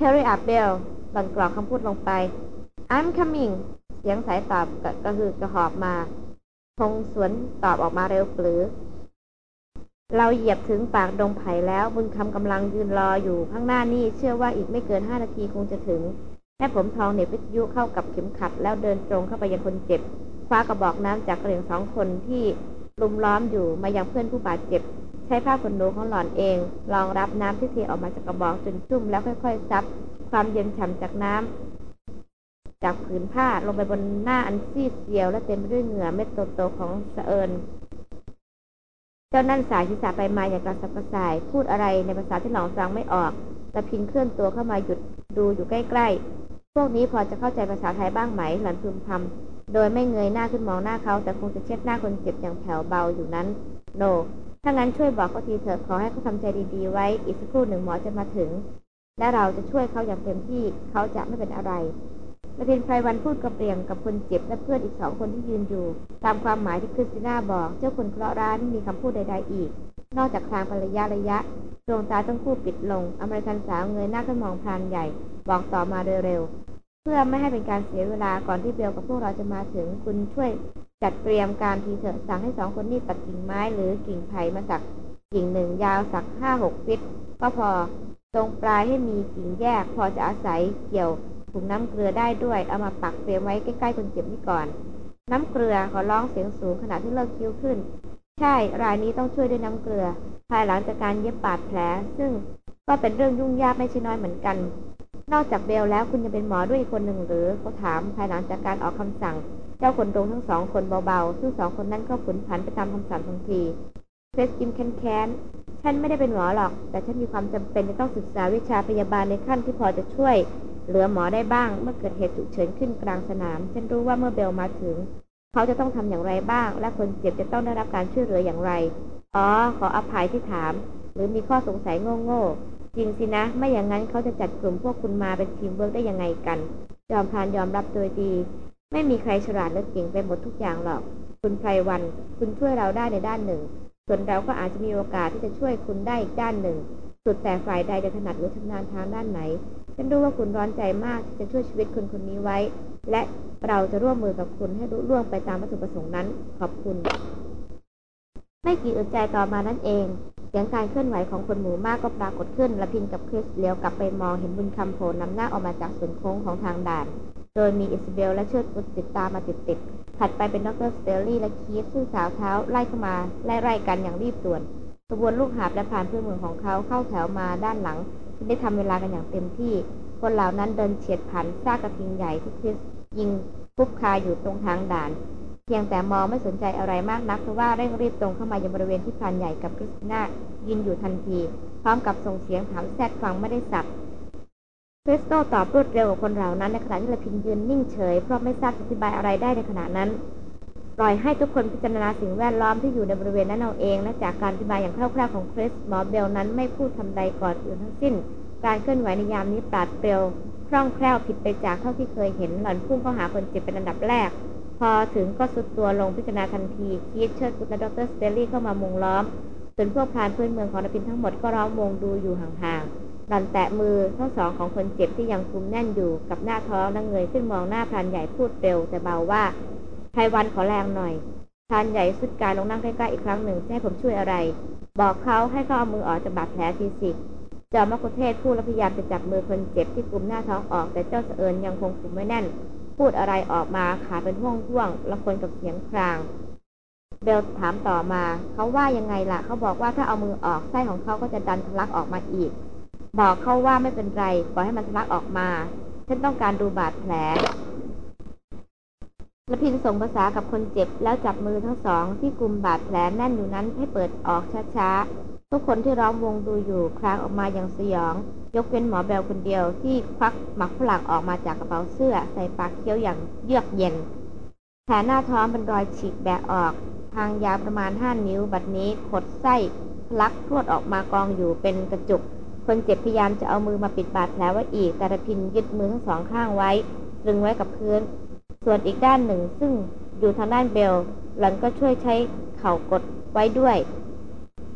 Harry up bell หล่อนกรอกคำพูดลงไป I'm coming เสียงสายตอบกระหืดกระหอบมาพงสวนตอบออกมาเร็วปรือ เราเหยียบถึงปากดงไผ่แล้ว บุญคำกำลังยืนรออยู่ข้างหน้านี่ เชื่อว่าอีกไม่เกินห้านาทีคงจะถึงแม่ผมทองเน็บวิทยุเข้ากับเข็มขัด แล้วเดินตรงเข้าไปยังคนเจ็บคว้ากระบอกน้ำจากกระเหลี่ยงสองคนที่ลุมล้อมอยู่มายังเพื่อนผู้บาดเจ็บ ใช้ผ้าขนหนูของหล่อนเองรองรับน้ำที่เทออกมาจากกระบอกจนชุ่มแล้วค่อยๆซับความเย็นฉ่ำจากน้ำจากผืนผ้าลงไปบนหน้าอันซีดเซียว และเต็มไปด้วยเหงื่อเม็ดโตๆของสะเอิญ เจ้านั่นสายศีรษะไปมาอย่างกระสับกระส่าย พูดอะไรในภาษาที่หลองฟังไม่ออกแต่พินเคลื่อนตัวเข้ามาหยุดดูอยู่ใกล้ๆ พวกนี้พอจะเข้าใจภาษาไทยบ้างไหม หลันพึมพำโดยไม่เงยหน้าขึ้นมองหน้าเขา แต่คงจะเช็ดหน้าคนเจ็บอย่างแผ่วเบาอยู่นั้น โนถ้างั้นช่วยบอกเขาทีเถอะขอให้เขาทำใจดีๆ ไว้ อีกสักครู่หนึ่งหมอจะมาถึง และเราจะช่วยเขาอย่างเต็มที่ เขาจะไม่เป็นอะไร ระพินไพรวันพูดกระเปรียงกับคนเจ็บและเพื่อนอีกสองคนที่ยืนอยู่ ตามความหมายที่คริสติน่าบอก เจ้าคนเคราะห์ร้ายไม่มีคำพูดใดๆอีก นอกจากคลางภรรยาระยะดวงตาต้องคู่ปิดลง อเมริกันสาวเงยหน้าขึ้นมองพรานใหญ่ บอกต่อมาโดยเร็ว เพื่อไม่ให้เป็นการเสียเวลาก่อนที่เบลกับพวกเราจะมาถึงคุณช่วยจัดเตรียมการทีเถอะสั่งให้สองคนนี้ตัดกิ่งไม้หรือกิ่งไผ่มาสักกิ่งหนึ่งยาวสักห้าหกฟิตก็พอ ตรงปลายให้มีกิ่งแยกพอจะอาศัยเกี่ยว ถุงน้ำเกลือได้ด้วย เอามาปักเตรียมไว้ใกล้ๆคนเจ็บนี่ก่อน น้ำเกลือขอร้องเสียงสูงขณะที่เลิกคิ้วขึ้น ใช่ รายนี้ต้องช่วยด้วยน้ำเกลือ ภายหลังจากการเย็บบาดแผล ซึ่งก็เป็นเรื่องยุ่งยากไม่ใช่น้อยเหมือนกัน นอกจากเบลแล้วคุณยังเป็นหมอด้วยอีกคนหนึ่งหรือเขาถามภายหลังจากการออกคำสั่ง เจ้าคนตรงทั้งสองคนเบาๆ ซึ่งสองคนนั้นก็ผุนผันไปตามคำสั่งทันทีเพรสกิมแค้นฉันไม่ได้เป็นหมอหรอก แต่ฉันมีความจำเป็นจะต้องศึกษาวิชาพยาบาลในขั้นที่พอจะช่วย เหลือหมอได้บ้างเมื่อเกิดเหตุฉุกเฉินขึ้นกลางสนาม ฉันรู้ว่าเมื่อเบลมาถึง เขาจะต้องทำอย่างไรบ้าง และคนเจ็บจะต้องได้รับการช่วยเหลืออย่างไร อ๋อ ขออภัยที่ถาม หรือมีข้อสงสัยโง่ๆ จริงสินะ ไม่อย่างนั้นเขาจะจัดกลุ่มพวกคุณมาเป็นทีมเวิร์กได้ยังไงกัน จอมพรานยอมรับโดยดี ไม่มีใครฉลาดและเก่งไปหมดทุกอย่างหรอก คุณไพรวัลย์ คุณช่วยเราได้ในด้านหนึ่ง ส่วนเราก็อาจจะมีโอกาสที่จะช่วยคุณได้อีกด้านหนึ่ง สุดแต่ฝ่ายใดจะถนัดหรือชำนาญทางด้านไหน ฉันรู้ว่าคุณร้อนใจมากที่จะช่วยชีวิตคนคนนี้ไว้ และเราจะร่วมมือกับคุณให้ลุล่วงไปตามวัตถุประสงค์นั้น ขอบคุณ ไม่กี่อึดใจต่อมานั่นเอง เสียงการเคลื่อนไหวของคนหมู่มากก็ปรากฏขึ้นระพินกับคริสเหลียวกลับไปมองเห็นบุญคำโผล่นำหน้าออกมาจากส่วนโค้งของทางด่าน โดยมีอิสเบลและเชิดวุฒติดตามมาติดๆถัดไปเป็นดรสเตลลี่และคีธซึ่งสาวเท้าไล่เข้ามาไล่ๆกันอย่างรีบด่วนขบวนลูกหาบและผ่านเพื่อนเมืองของเขาเข้าแถวมาด้านหลัง ได้ทำเวลากันอย่างเต็มที่ คนเหล่านั้นเดินเฉียดผ่านซากกระทิงใหญ่ที่คริสยิงคุดคู้อยู่ตรงทางด่าน เพียงแต่มองไม่สนใจอะไรมากนักเพราะว่าเร่งรีบตรงเข้ามายังบริเวณที่พรานใหญ่กับคริสติน่ายืนอยู่ทันที พร้อมกับส่งเสียงถามแซดฟังไม่ได้ศัพท์คริสโตตอบรวดเร็วกว่าคนเหล่านั้นในขณะที่ระพินยืนนิ่งเฉยเพราะไม่ทราบอธิบายอะไรได้ในขณะนั้น ปล่อยให้ทุกคนพิจารณาสิ่งแวดล้อมที่อยู่ในบริเวณนั้นเอาเอง และจากการอธิบายอย่างคร่าวๆของคริสหมอเบลนั้นไม่พูดคำใดก่อนอื่นทั้งสิ้น การเคลื่อนไหวในยามนี้ปราดเปรียวคล่องแคล่วผิดไปจากเท่าที่เคยเห็น หล่อนพุ่งเข้าหาคนเจ็บเป็นอันดับแรก พอถึงก็ทรุดตัวลงพิจารณาทันทีคีธเชิดวุฒและดรสเตลลี่เข้ามามุงล้อมส่วนพวกพรานพื้นเมืองของระพินทั้งหมดก็ล้อมวงดูอยู่ห่างๆหล่อนแตะมือทั้งสองของคนเจ็บที่ยังกุมแน่นอยู่กับหน้าท้องและเงยขึ้นมองหน้าพรานใหญ่พูดเร็วแต่เบาว่า ไพวันขอแรงหน่อยพรานใหญ่สุดกายลงนั่งใกล้ๆอีกครั้งหนึ่งจะให้ผมช่วยอะไร บอกเขาให้เขาเอามือออกจากบาดแผลทีสิจอมมกุเทศพูดและพยายามจะจับมือคนเจ็บที่กุมหน้าท้องออก แต่เจ้าเสอิญยังคงกุมไว้แน่น พูดอะไรออกมาขาเป็นห่วงห่วงละคนกับเสียงคราง เบลถามต่อมาเขาว่ายังไงล่ะเขาบอกว่าถ้าเอามือออกไส้ของเขาก็จะดันทะลักออกมาอีก บอกเขาว่าไม่เป็นไรปล่อยให้มันทะลักออกมา ฉันต้องการดูบาดแผล ละพินส่งภาษากับคนเจ็บแล้วจับมือทั้งสองที่กลุ่มบาดแผลแน่นอยู่นั้นให้เปิดออกช้าๆ ทุกคนที่ร้อมวงดูอยู่คลางออกมาอย่างสยอง ยกเว้นหมอเบลคนเดียวที่ควักหมักฝรั่งออกมาจากกระเป๋าเสื้อใส่ปากเคี้ยวอย่างเยือกเย็นแผลหน้าท้องเป็นรอยฉีกแบะออก ทางยาวประมาณห้านิ้วบัดนี้ขดไส้ทลักพรวดออกมากองอยู่เป็นกระจุก คนเจ็บพยายามจะเอามือมาปิดบาดแผลไว้อีก แต่ระพินยึดมือทั้งสองข้างไว้ตรึงไว้กับพื้น ส่วนอีกด้านหนึ่งซึ่งอยู่ทางด้านเบลหลังก็ช่วยใช้เข่ากดไว้ด้วย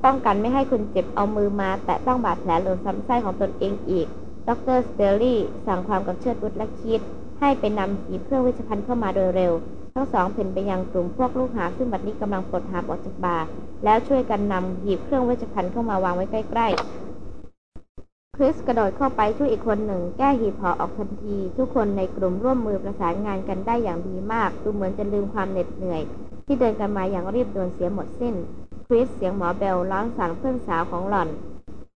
ป้องกันไม่ให้คนเจ็บเอามือมา แตะต้องบาดแผลหรือซ้ำไส้ของตนเองอีก ดรสเตลลี่สั่งความกับเชิดบุตรและคิด ให้ไปนำหีบเครื่องเวชภัณฑ์เข้ามาโดยเร็ว ทั้งสองเพ่นไปยังกลุ่มพวกลูกหาซึ่งบัดนี้กำลังปลดหาออกจากบาแล้วช่วยกันนำหีบเครื่องเวชภัณฑ์เข้ามาวางไว้ใกล้ ๆ ริสกระโดดเข้าไปช่วยอีกคนหนึ่ง แก้หีบห่อออกทันที ทุกคนในกลุ่มร่วมมือประสานงานกันได้อย่างดีมาก ดูเหมือนจะลืมความเหน็ดเหนื่อย ที่เดินกันมาอย่างรีบด่วนเสียหมดสิ้น คริสเสียงหมอเบลร้องสั่งเพื่อนสาวของหล่อน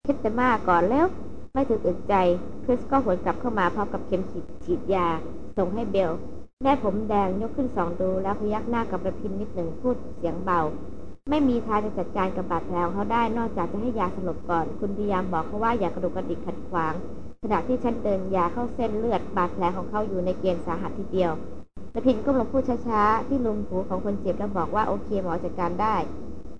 คิดแต่มากก่อนแล้วไม่ถึงอึดใจ คริสก็หวนกลับเข้ามาพร้อมกับเข็มฉีดฉีดยา ส่งให้เบลแม่ผมแดงยกขึ้นสองดูแล้วพยักหน้ากับระพินนิดหนึ่งพูดเสียงเบา ไม่มีทางจะจัดการกับบาดแผลของเขาได้นอกจากจะให้ยาสลบก่อน คุณพยายามบอกเขาว่าอย่ากระดุกกระดิกขัดขวาง ขณะที่ฉันเดินยาเข้าเส้นเลือดบาดแผลของเขาอยู่ในเกณฑ์สาหัสทีเดียวระพินก็ลงพูดช้าๆ ที่ลุมหูของคนเจ็บแล้วบอกว่าโอเคหมอจัดการได้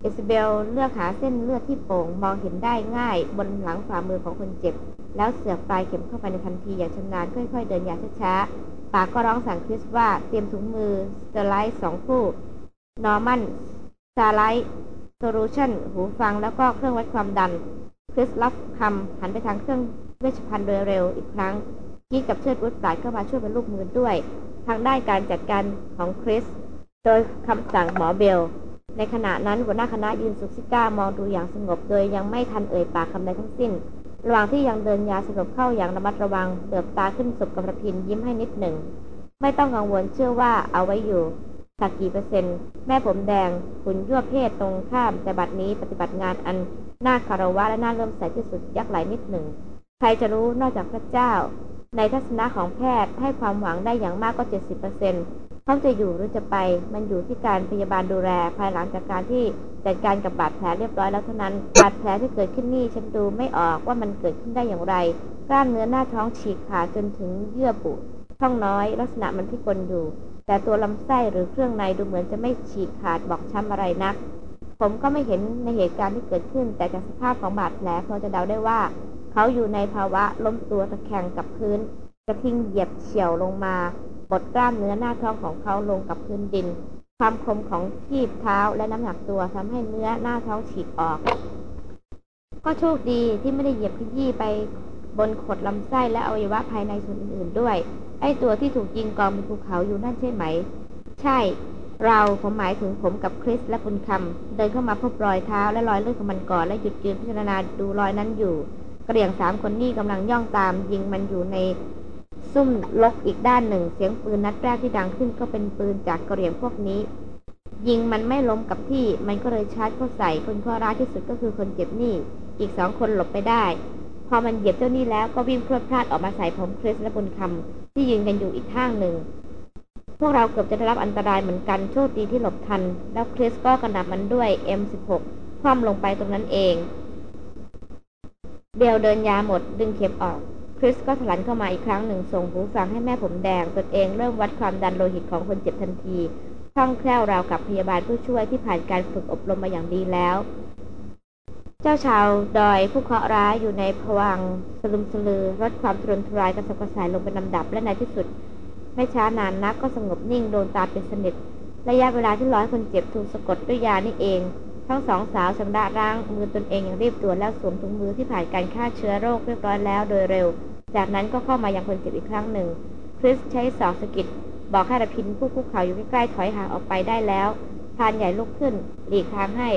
เอสเบลเลือกหาเส้นเลือดที่โป่งมองเห็นได้ง่าย บนหลังฝ่ามือของคนเจ็บ แล้วเสือกปลายเข็มเข้าไปในทันทีอย่างชำนาญค่อยๆ เดินอย่างช้าๆ ปากก็ร้องสั่งคริสว่าเตรียมถุงมือsterile สองคู่ normal saline solution หูฟังแล้วก็เครื่องวัดความดันคริสรับคำหันไปทางเครื่องเวชภัณฑ์โดยเร็วอีกครั้งคีธกับเชิดวุฒปราดเข้ามาช่วยเป็นลูกมือด้วย ทางด้านการจัดการของคริส โดยคำสั่งหมอเบล ในขณะนั้นหัวหน้าคณะยืนสูบซิการ์มองดูอย่างสงบโดยยังไม่ทันเอ่ยปากคำใดทั้งสิ้น ระหว่างที่ยังเดินยาสลบเข้าอย่างระมัดระวังเหลือบตาขึ้นสบกับระพินยิ้มให้นิดหนึ่ง ไม่ต้องกังวลเชื่อว่าเอาไว้อยู่ สักกี่เปอร์เซ็นต์แม่ผมแดงหุ่นยั่วเพศตรงข้ามแต่บัดนี้ปฏิบัติงานอันน่าคารวะและน่าเริ่มใสที่สุดยักไหลนิดหนึ่ง ใครจะรู้นอกจากพระเจ้า ในทัศนะของแพทย์ให้ความหวังได้อย่างมากก็เจ็ดสิบเปอร์เซ็นต์เขาจะอยู่หรือจะไป มันอยู่ที่การพยาบาลดูแลภายหลังจากการที่จัดการกับบาดแผลเรียบร้อยแล้วเท่านั้น บาดแผลที่เกิดขึ้นนี่ฉันดูไม่ออกว่ามันเกิดขึ้นได้อย่างไร กล้ามเนื้อหน้าท้องฉีกขาดจนถึงเยื่อบุช่องน้อย ลักษณะมันพิกลอยู่ แต่ตัวลำไส้หรือเครื่องในดูเหมือนจะไม่ฉีกขาดบอกช้ำอะไรนัก ผมก็ไม่เห็นในเหตุการณ์ที่เกิดขึ้น แต่จากสภาพของบาดแผลพอจะเดาได้ว่า เขาอยู่ในภาวะล้มตัวตะแคงกับพื้น กระทิงเหยียบเฉียวลงมาบดกล้ามเนื้อหน้าท้องของเขาลงกับพื้นดิน ความคมของทีบเท้าและน้ำหนักตัวทำให้เนื้อหน้าท้องฉีกออก ก็โชคดีที่ไม่ได้เหยียบขยี้ไป บนขดลำไส้และอวัยวะภายในส่วนอื่นๆด้วย ไอ้ตัวที่ถูกยิงกองบนภูเขาอยู่นั่นใช่ไหม ใช่ เราผมหมายถึงผมกับคริสและบุญคำเดินเข้ามาพบรอยเท้าและรอยเลือดของมันก่อนและหยุดยืนพิจารณาดูรอยนั้นอยู่กระเดี่ยงสามคนนี้กำลังย่องตามยิงมันอยู่ในซุ่มลกอีกด้านหนึ่ง เสียงปืนนัดแรกที่ดังขึ้นก็เป็นปืนจากกระเหรี่ยงพวกนี้ ยิงมันไม่ล้มกับที่มันก็เลยชาร์จเข้าใส่คนข้อร้ายที่สุดก็คือคนเจ็บนี่ อีกสองคนหลบไปได้ พอมันเหยียบเจ้านี่แล้วก็วิ่งพรวดพลาดออกมาใส่ผมคริสและบุญคำที่ยืนกันอยู่อีกข้างหนึ่ง พวกเราเกือบจะได้รับอันตรายเหมือนกันโชคดีที่หลบทัน แล้วคริสก็กระหน่ำมันด้วย M16 คว่ำลงไปตรงนั้นเอง เบลเดินยาหมดดึงเข็มออกคริสก็ถลันเข้ามาอีกครั้งหนึ่งส่งหูฟังให้แม่ผมแดงตนเองเริ่มวัดความดันโลหิตของคนเจ็บทันทีคล่องแคล่วราวกับพยาบาลผู้ช่วยที่ผ่านการฝึกอบรมมาอย่างดีแล้ว เจ้าชาวดอยผู้เคราะห์ร้ายอยู่ในผวังสลุมสลือลดความทุรนทุรายกระสับกระส่ายลงเป็นลำดับและในที่สุด ไม่ช้านานนักก็สงบนิ่งโดนตาเป็นสนิทระยะเวลาที่ร้อยคนเจ็บถูกสะกดด้วยยานี่เอง ทั้งสองสาวชำระร่างมือตนเองอย่างรีบตัวแล้วสวมถุงมือที่ผ่านการฆ่าเชื้อโรคเรียบร้อยแล้วโดยเร็ว จากนั้นก็เข้ามายังคนเจ็บอีกครั้งหนึ่งคริสใช้สอกสกิดบอกให้ระพินผู้คุกเข่าอยู่ใกล้ๆถอยห่างออกไปได้แล้วพานใหญ่ลุกขึ้น หลีกทางให้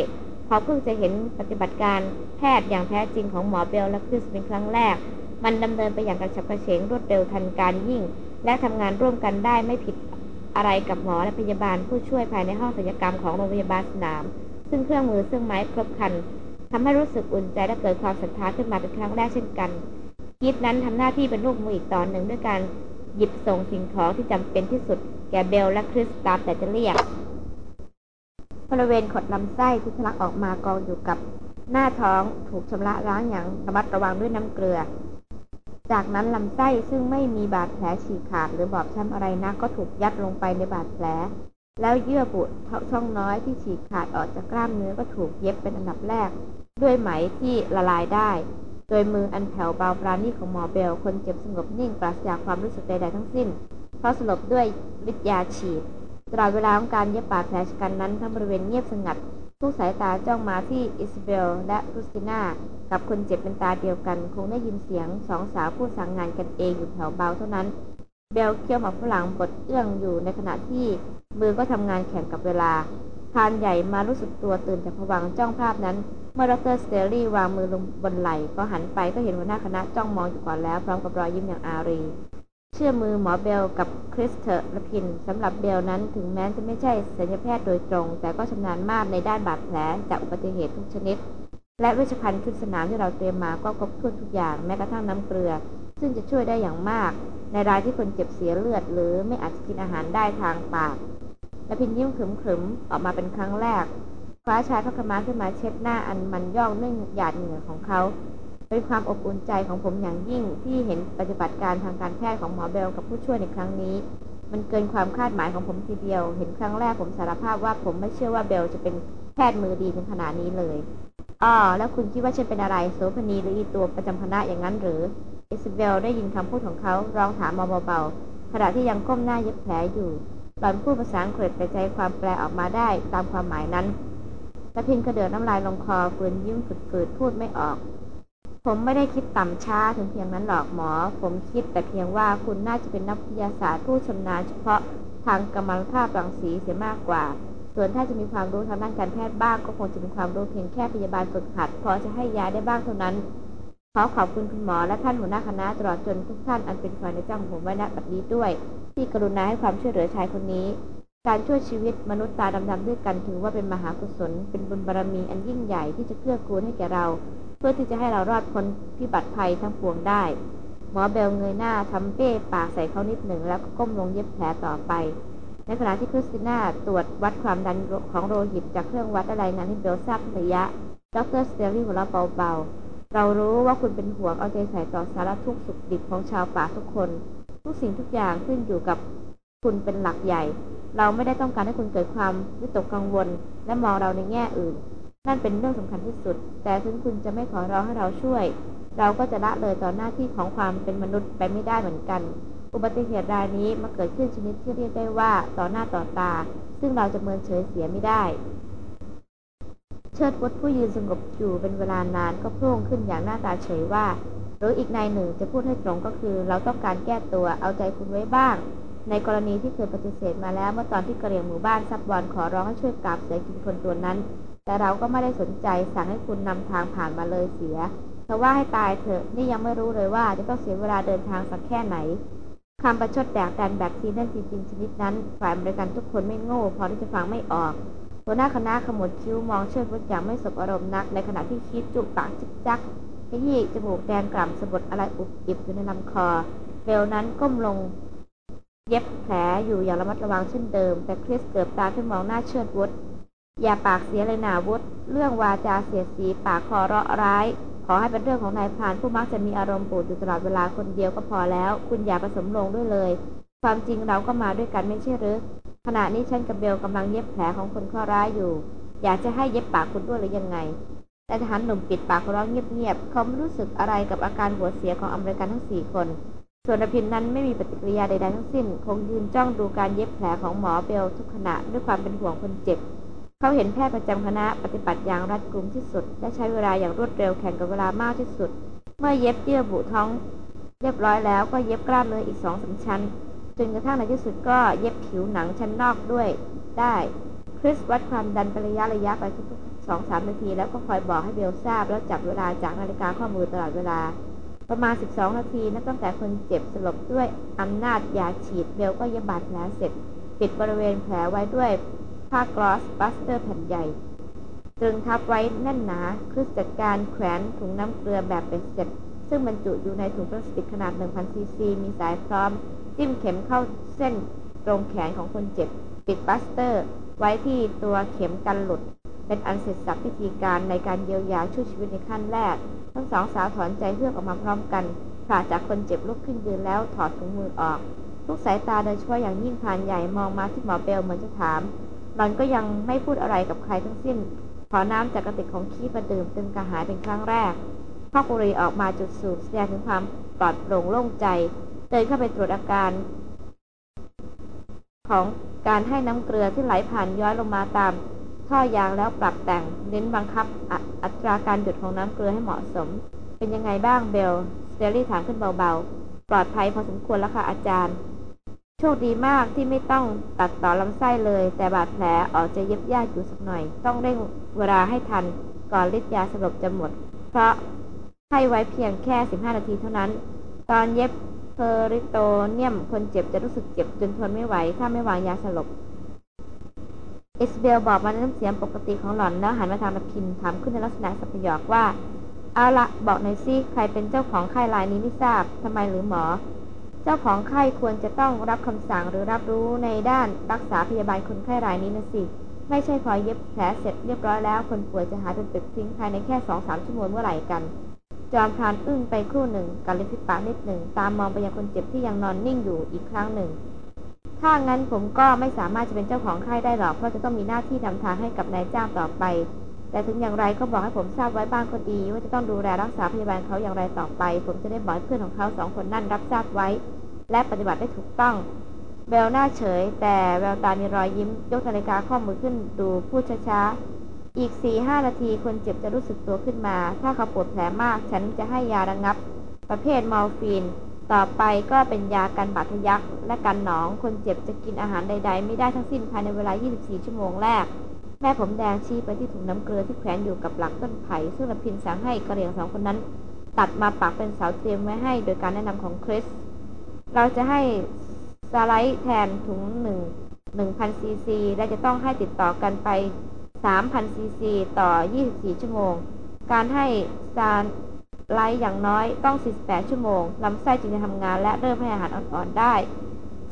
เขาเพิ่งจะเห็นปฏิบัติการแพทย์อย่างแท้จริงของหมอเบลและคริสเป็นครั้งแรก มันดำเนินไปอย่างกระฉับกระเฉงรวดเร็วทันการยิ่ง และทำงานร่วมกันได้ไม่ผิดอะไรกับหมอและพยาบาลผู้ช่วยภายในห้องศัลยกรรมของโรงพยาบาลสนาม ซึ่งเครื่องมือซึ่งไม้ครบครันทำให้รู้สึกอุ่นใจและเกิดความศรัทธาขึ้นมาเป็นครั้งแรกเช่นกันกิฟนั้นทำหน้าที่เป็นลูกมืออีกตอนหนึ่งด้วยการหยิบส่งสิ่งของที่จำเป็นที่สุด แก่เบลและคริสตามแต่จะเรียก บริเวณขดลำไส้ที่ทะลักออกมากองอยู่กับหน้าท้องถูกชำระล้างอย่างระมัดระวังด้วยน้ำเกลือ จากนั้นลำไส้ซึ่งไม่มีบาดแผลฉีกขาดหรือบอบช้ำอะไรนะก็ถูกยัดลงไปในบาดแผล แล้วเยื่อบุช่องน้อยที่ฉีกขาดออกจากกล้ามเนื้อก็ถูกเย็บเป็นอันดับแรก ด้วยไหมที่ละลายได้ โดยมืออันแผ่วเบาปราณีของหมอเบล คนเจ็บสงบนิ่งปราศจากความรู้สึกใดๆทั้งสิ้น เพราะสลบด้วยฤทธิ์ยาฉีด ตลอดเวลาของการเย็บบาดแผลชะกันนั้นทั้งบริเวณเงียบสงัด ทุกสายตาจ้องมาที่อิสเบลและคริสติน่า กับคนเจ็บเป็นตาเดียวกัน คงได้ยินเสียงสองสาวพูดสั่งงานกันเองอยู่แถวเบาเท่านั้น เบลเคี้ยวหมากฝรั่งบดเอื้องอยู่ในขณะที่มือก็ทำงานแข่งกับเวลาพรานใหญ่มารู้สึกตัวตื่นจากภวังค์จ้องภาพนั้น เมื่อดรสเตอรี่วางมือลงบนไหล่ก็หันไปก็เห็นหัวหน้าคณะจ้องมองอยู่ก่อนแล้ว พร้อมกับรอยยิ้มอย่างอารี เชื่อมือหมอเบลกับคริสเถอะระพินสำหรับเบลนั้นถึงแม้จะไม่ใช่ศัลยแพทย์โดยตรง แต่ก็ชำนาญมากในด้านบาดแผลจากอุบัติเหตุทุกชนิด และเวชภัณฑ์ชุดสนามที่เราเตรียมมาก็ครบถ้วนทุกอย่างแม้กระทั่งน้ำเกลือ ซึ่งจะช่วยได้อย่างมาก ในรายที่คนเจ็บเสียเลือด หรือไม่อาจจะกินอาหารได้ทางปากละพินยิ้มขรึมๆออกมาเป็นครั้งแรกคว้าชายพระกมาขึ้นมาเช็ดหน้าอันมันย่องเนื่องหยาดเหงื่อของเขา เป็นความอบอุ่นใจของผมอย่างยิ่งที่เห็นปฏิบัติการทางการแพทย์ของหมอเบลกับผู้ช่วยในครั้งนี้ มันเกินความคาดหมายของผมทีเดียว เห็นครั้งแรกผมสารภาพว่าผมไม่เชื่อว่าเบลจะเป็นแพทย์มือดีในขนาดนี้เลยอ๋อแล้วคุณคิดว่าฉันเป็นอะไรโสพณีหรืออีตัวประจำคณะอย่างนั้นหรืออิสเบลได้ยินคำพูดของเขาร้องถามมาเบาๆขณะที่ยังก้มหน้าเย็บแผลอยู่หล่อนพูดภาษาอังกฤษแต่ใจความแปลออกมาได้ตามความหมายนั้นและพินกระเดือดน้ำลายลงคอฝืนยิ้มฝืดๆพูดไม่ออก ผมไม่ได้คิดต่ำช้าถึงเพียงนั้นหรอกหมอ ผมคิดแต่เพียงว่าคุณน่าจะเป็นนักวิทยาศาสตร์ผู้ชำนาญเฉพาะทางกำมมันภาพรังสีเสียมากกว่า ส่วนถ้าจะมีความรู้ทางด้านการแพทย์บ้างก็คงจะเป็นความรู้เพียงแค่พยาบาลฝึกหัดพอจะให้ยาได้บ้างเท่านั้น ขอขอบคุณคุณหมอและท่านหัวหน้าคณะตลอดจนทุกท่านอันเป็นฝ่ายในจ้างผมไว้ณบัดนี้ด้วย ที่กรุณาให้ความช่วยเหลือชายคนนี้ การช่วยชีวิตมนุษย์ตาดำๆด้วยกันถือว่าเป็นมหากุศล เป็นบุญบารรมีอันยิ่งใหญ่ที่จะเกื้อกูลให้แก่เรา พื่อที่จะให้เรารอดพ้นพิบัติภัยทั้งปวงได้ หมอเบลเงยหน้าทำเป้ปากใส่เขานิดหนึ่งแล้วก็ก้มลงเย็บแผลต่อไป ในขณะที่คริสติน่าตรวจวัดความดันของโลหิตจากเครื่องวัดอะไรายงานให้เบลทราบระยะ ดรสเตอรี่หัวเราะเบาๆ เรารู้ว่าคุณเป็นห่วงเอาใจใส่ต่อสารทุกข์สุขดิบของชาวป่าทุกคน ทุกสิ่งทุกอย่างขึ้นอยู่กับคุณเป็นหลักใหญ่ เราไม่ได้ต้องการให้คุณเกิดความวิตกกังวล และมองเราในแง่อื่น นั่นเป็นเรื่องสำคัญที่สุด แต่ถึงคุณจะไม่ขอเราให้เราช่วย เราก็จะละเลยต่อหน้าที่ของความเป็นมนุษย์ไปไม่ได้เหมือนกัน อุบัติเหตุรายนี้มาเกิดขึ้นชนิดที่เรียกได้ว่าต่อหน้าต่อตา ซึ่งเราจะเมินเฉยเสียไม่ได้ เชิดวุฒผู้ยืนสงบอยู่เป็นเวลานานก็พร่งขึ้นอย่างหน้าตาเฉยว่า หรืออีกนายหนึ่งจะพูดให้ตรงก็คือ เราต้องการแก้ตัวเอาใจคุณไว้บ้าง ในกรณีที่เคยปฏิเสธมาแล้วเมื่อตอนที่กระเรียงหมู่บ้านซับบอลขอร้องให้ช่วยกราบเสือกินคนตัวนั้น แต่เราก็ไม่ได้สนใจสั่งให้คุณนำทางผ่านมาเลยเสียเพราะว่าให้ตายเถอะนี่ยังไม่รู้เลยว่าจะต้องเสียเวลาเดินทางสักแค่ไหนคำประชดแดกดันแบบทีนั่นจริงๆชนิดนั้น ฝ่ายบริการทุกคนไม่โง่พอที่จะฟังไม่ออกหัวหน้าคณะขมวดคิ้วมองเชิดวุฒอย่างไม่สบอารมณ์นัก ในขณะที่คิดจุกปากจิกจักขยี้จมูกแดงกล่ำสะบดอะไรอุบอิบอยู่ในลำคอเบลนั้นก้มลง เย็บแผลอยู่อย่างระมัดระวังเช่นเดิม แต่คริสเกิบตาขึ้นมองหน้าเชิดวุฒ อย่าปากเสียเลยนาวุฒเรื่องวาจาเสียสีปากคอเราะร้าย ขอให้เป็นเรื่องของนายพรานผู้มักจะมีอารมณ์ปูดอยู่ตลอดเวลาคนเดียวก็พอแล้ว คุณอย่าผสมลงด้วยเลย ความจริงเราก็มาด้วยกันไม่ใช่หรือ ขณะนี้ฉันกับเบลกำลังเย็บแผลของคนข้อร้ายอยู่ อยากจะให้เย็บปากคุณด้วยหรือยังไง แต่ทหารหนุ่มปิดปากร้องเงียบๆเขาไม่รู้สึกอะไรกับอาการหัวเสียของอเมริกันทั้งสี่คน ส่วนอภินนั้นไม่มีปฏิกิริยาใดๆทั้งสิ้น คงยืนจ้องดูการเย็บแผลของหมอเบลทุกขณะด้วยความเป็นห่วงคนเจ็บ เขาเห็นแพทย์ประจำคณะปฏิบัติอย่างรัดกุมที่สุด และใช้เวลาอย่างรวดเร็วแข่งกับเวลามากที่สุด เมื่อเย็บเยื่อบุท้องเรียบร้อยแล้วก็เย็บกล้ามเนื้ออีกสองสาชั้น จนกระทั่งในที่สุดก็เย็บผิวหนังชั้นนอกด้วยได้คริสวัดความดันเป็นระยะระยะไปทุกสองสามนาทีแล้วก็คอยบอกให้เบลทราบ แล้วจับเวลาจากนาฬิกาข้อมือตลอดเวลา ประมาณ 12 นาทีนับตั้งแต่คนเจ็บสลบด้วยอำนาจยาฉีดเบลก็เย็บบาดแผลเสร็จ ปิดบริเวณแผลไว้ด้วย ผ้าก๊อซพลาสเตอร์แผ่นใหญ่ตรึงทับไว้แน่นหนาคริสจัดการแขวนถุงน้ำเกลือแบบเบ็ดเสร็จ ซึ่งบรรจุอยู่ในถุงพลาสติกขนาด 1,000 ซีซี มีสายพร้อม จิ้มเข็มเข้าเส้นตรงแขนของคนเจ็บ ปิดพลาสเตอร์ ไว้ที่ตัวเข็มกันหลุด เป็นอันเสร็จสรรพพิธีการในการเยียวยาช่วยชีวิตในขั้นแรก ทั้งสองสาวถอนใจเฮือกออกมาพร้อมกันผละจากคนเจ็บลุกขึ้นยืนแล้วถอดถุงมือออก ทุกสายตาโดยเฉพาะอย่างยิ่งพานใหญ่มองมาที่หมอเบลเหมือนจะถาม หลอนก็ยังไม่พูดอะไรกับใครทั้งสิ้น ขอน้ำจากกระติกของขี้ปดื่มตึงกระหายเป็นครั้งแรกพ่อกุรีออกมาจุดสูบแสดงถึงความปลอดโปร่งโล่งใจเดินเข้าไปตรวจอาการ ของการให้น้ำเกลือที่ไหลผ่านย้อยลงมาตามท่อยางแล้วปรับแต่งเน้นบังคับออัตราการหยุดของน้ำเกลือให้เหมาะสม เป็นยังไงบ้างเบลสเตอรี่ถามขึ้นเบาๆ ปลอดภัยพอสมควรแล้วค่ะอาจารย์ โชคดีมากที่ไม่ต้องตัดต่อลำไส้เลย แต่บาดแผลออกจะเย็บยากอยู่สักหน่อย ต้องเร่งเวลาให้ทันก่อนฤทธิ์ยาสลบจะหมด เพราะให้ไว้เพียงแค่ 15 นาทีเท่านั้น ตอนเย็บ peritoneum คนเจ็บจะรู้สึกเจ็บจนทนไม่ไหว ถ้าไม่วางยาสลบอิสเบลบอกมาในน้ำเสียงปกติของหล่อนแล้วหันมาทางระพินถามขึ้นในลักษณะสัพยอกว่า เอาละบอกหน่อยสิใครเป็นเจ้าของไข้รายนี้ไม่ทราบทำไมหรือหมอ เจ้าของไข้ควรจะต้องรับคำสั่งหรือรับรู้ในด้านรักษาพยาบาลคนไข้รายนี้นะสิ ไม่ใช่พอเย็บแผลเสร็จเรียบร้อยแล้ว คนป่วยจะหายเป็นปึกทิ้งภายในแค่สองสามชั่วโมงเมื่อไหร่กัน จอมพรานอึ้งไปครู่หนึ่งกับลิ้นพิปากนิดหนึ่ง ตามมองไปยังคนเจ็บที่ยังนอนนิ่งอยู่อีกครั้งหนึ่ง ถ้างั้นผมก็ไม่สามารถจะเป็นเจ้าของไข้ได้หรอก เพราะจะต้องมีหน้าที่นำทางให้กับนายจ้างต่อไป แต่ถึงอย่างไรก็บอกให้ผมทราบไว้บ้างก็ดี ว่าจะต้องดูแลรักษาพยาบาลเขาอย่างไรต่อไป ผมจะได้บอกเพื่อนของเขาสองคนนั่นรับทราบไว้ และปฏิบัติได้ถูกต้องเบลหน้าเฉย แต่แววตามีรอยยิ้ม ยกนาฬิกาข้อมือขึ้นดูพูดช้าๆ อีกสี่ห้านาทีคนเจ็บจะรู้สึกตัวขึ้นมา ถ้าเขาปวดแผลมาก ฉันจะให้ยาระงับ ประเภทมอร์ฟีน ต่อไปก็เป็นยากันบาดทะยักและกันหนอง คนเจ็บจะกินอาหารใด ๆ ไม่ได้ทั้งสิ้นภายในเวลา 24 ชั่วโมงแรกแม่ผมแดงชี้ไปที่ถุงน้ำเกลือที่แขวนอยู่กับหลักต้นไผ่ซึ่งระพินสั่งให้กระเหรี่ยงสองคนนั้น ตัดมาปักเป็นเสาเตรียมไว้ให้โดยการแนะนำของคริส เราจะให้สไลด์แทนถุงหนึ่ง1,000ซีซีและจะต้องให้ติดต่อกันไป3,000ซีซีต่อ 24 ชั่วโมง การให้ซาไลท์อย่างน้อยต้อง 48 ชั่วโมง ลำไส้จึงจะทำงานและเริ่มให้อาหารอ่อนๆได้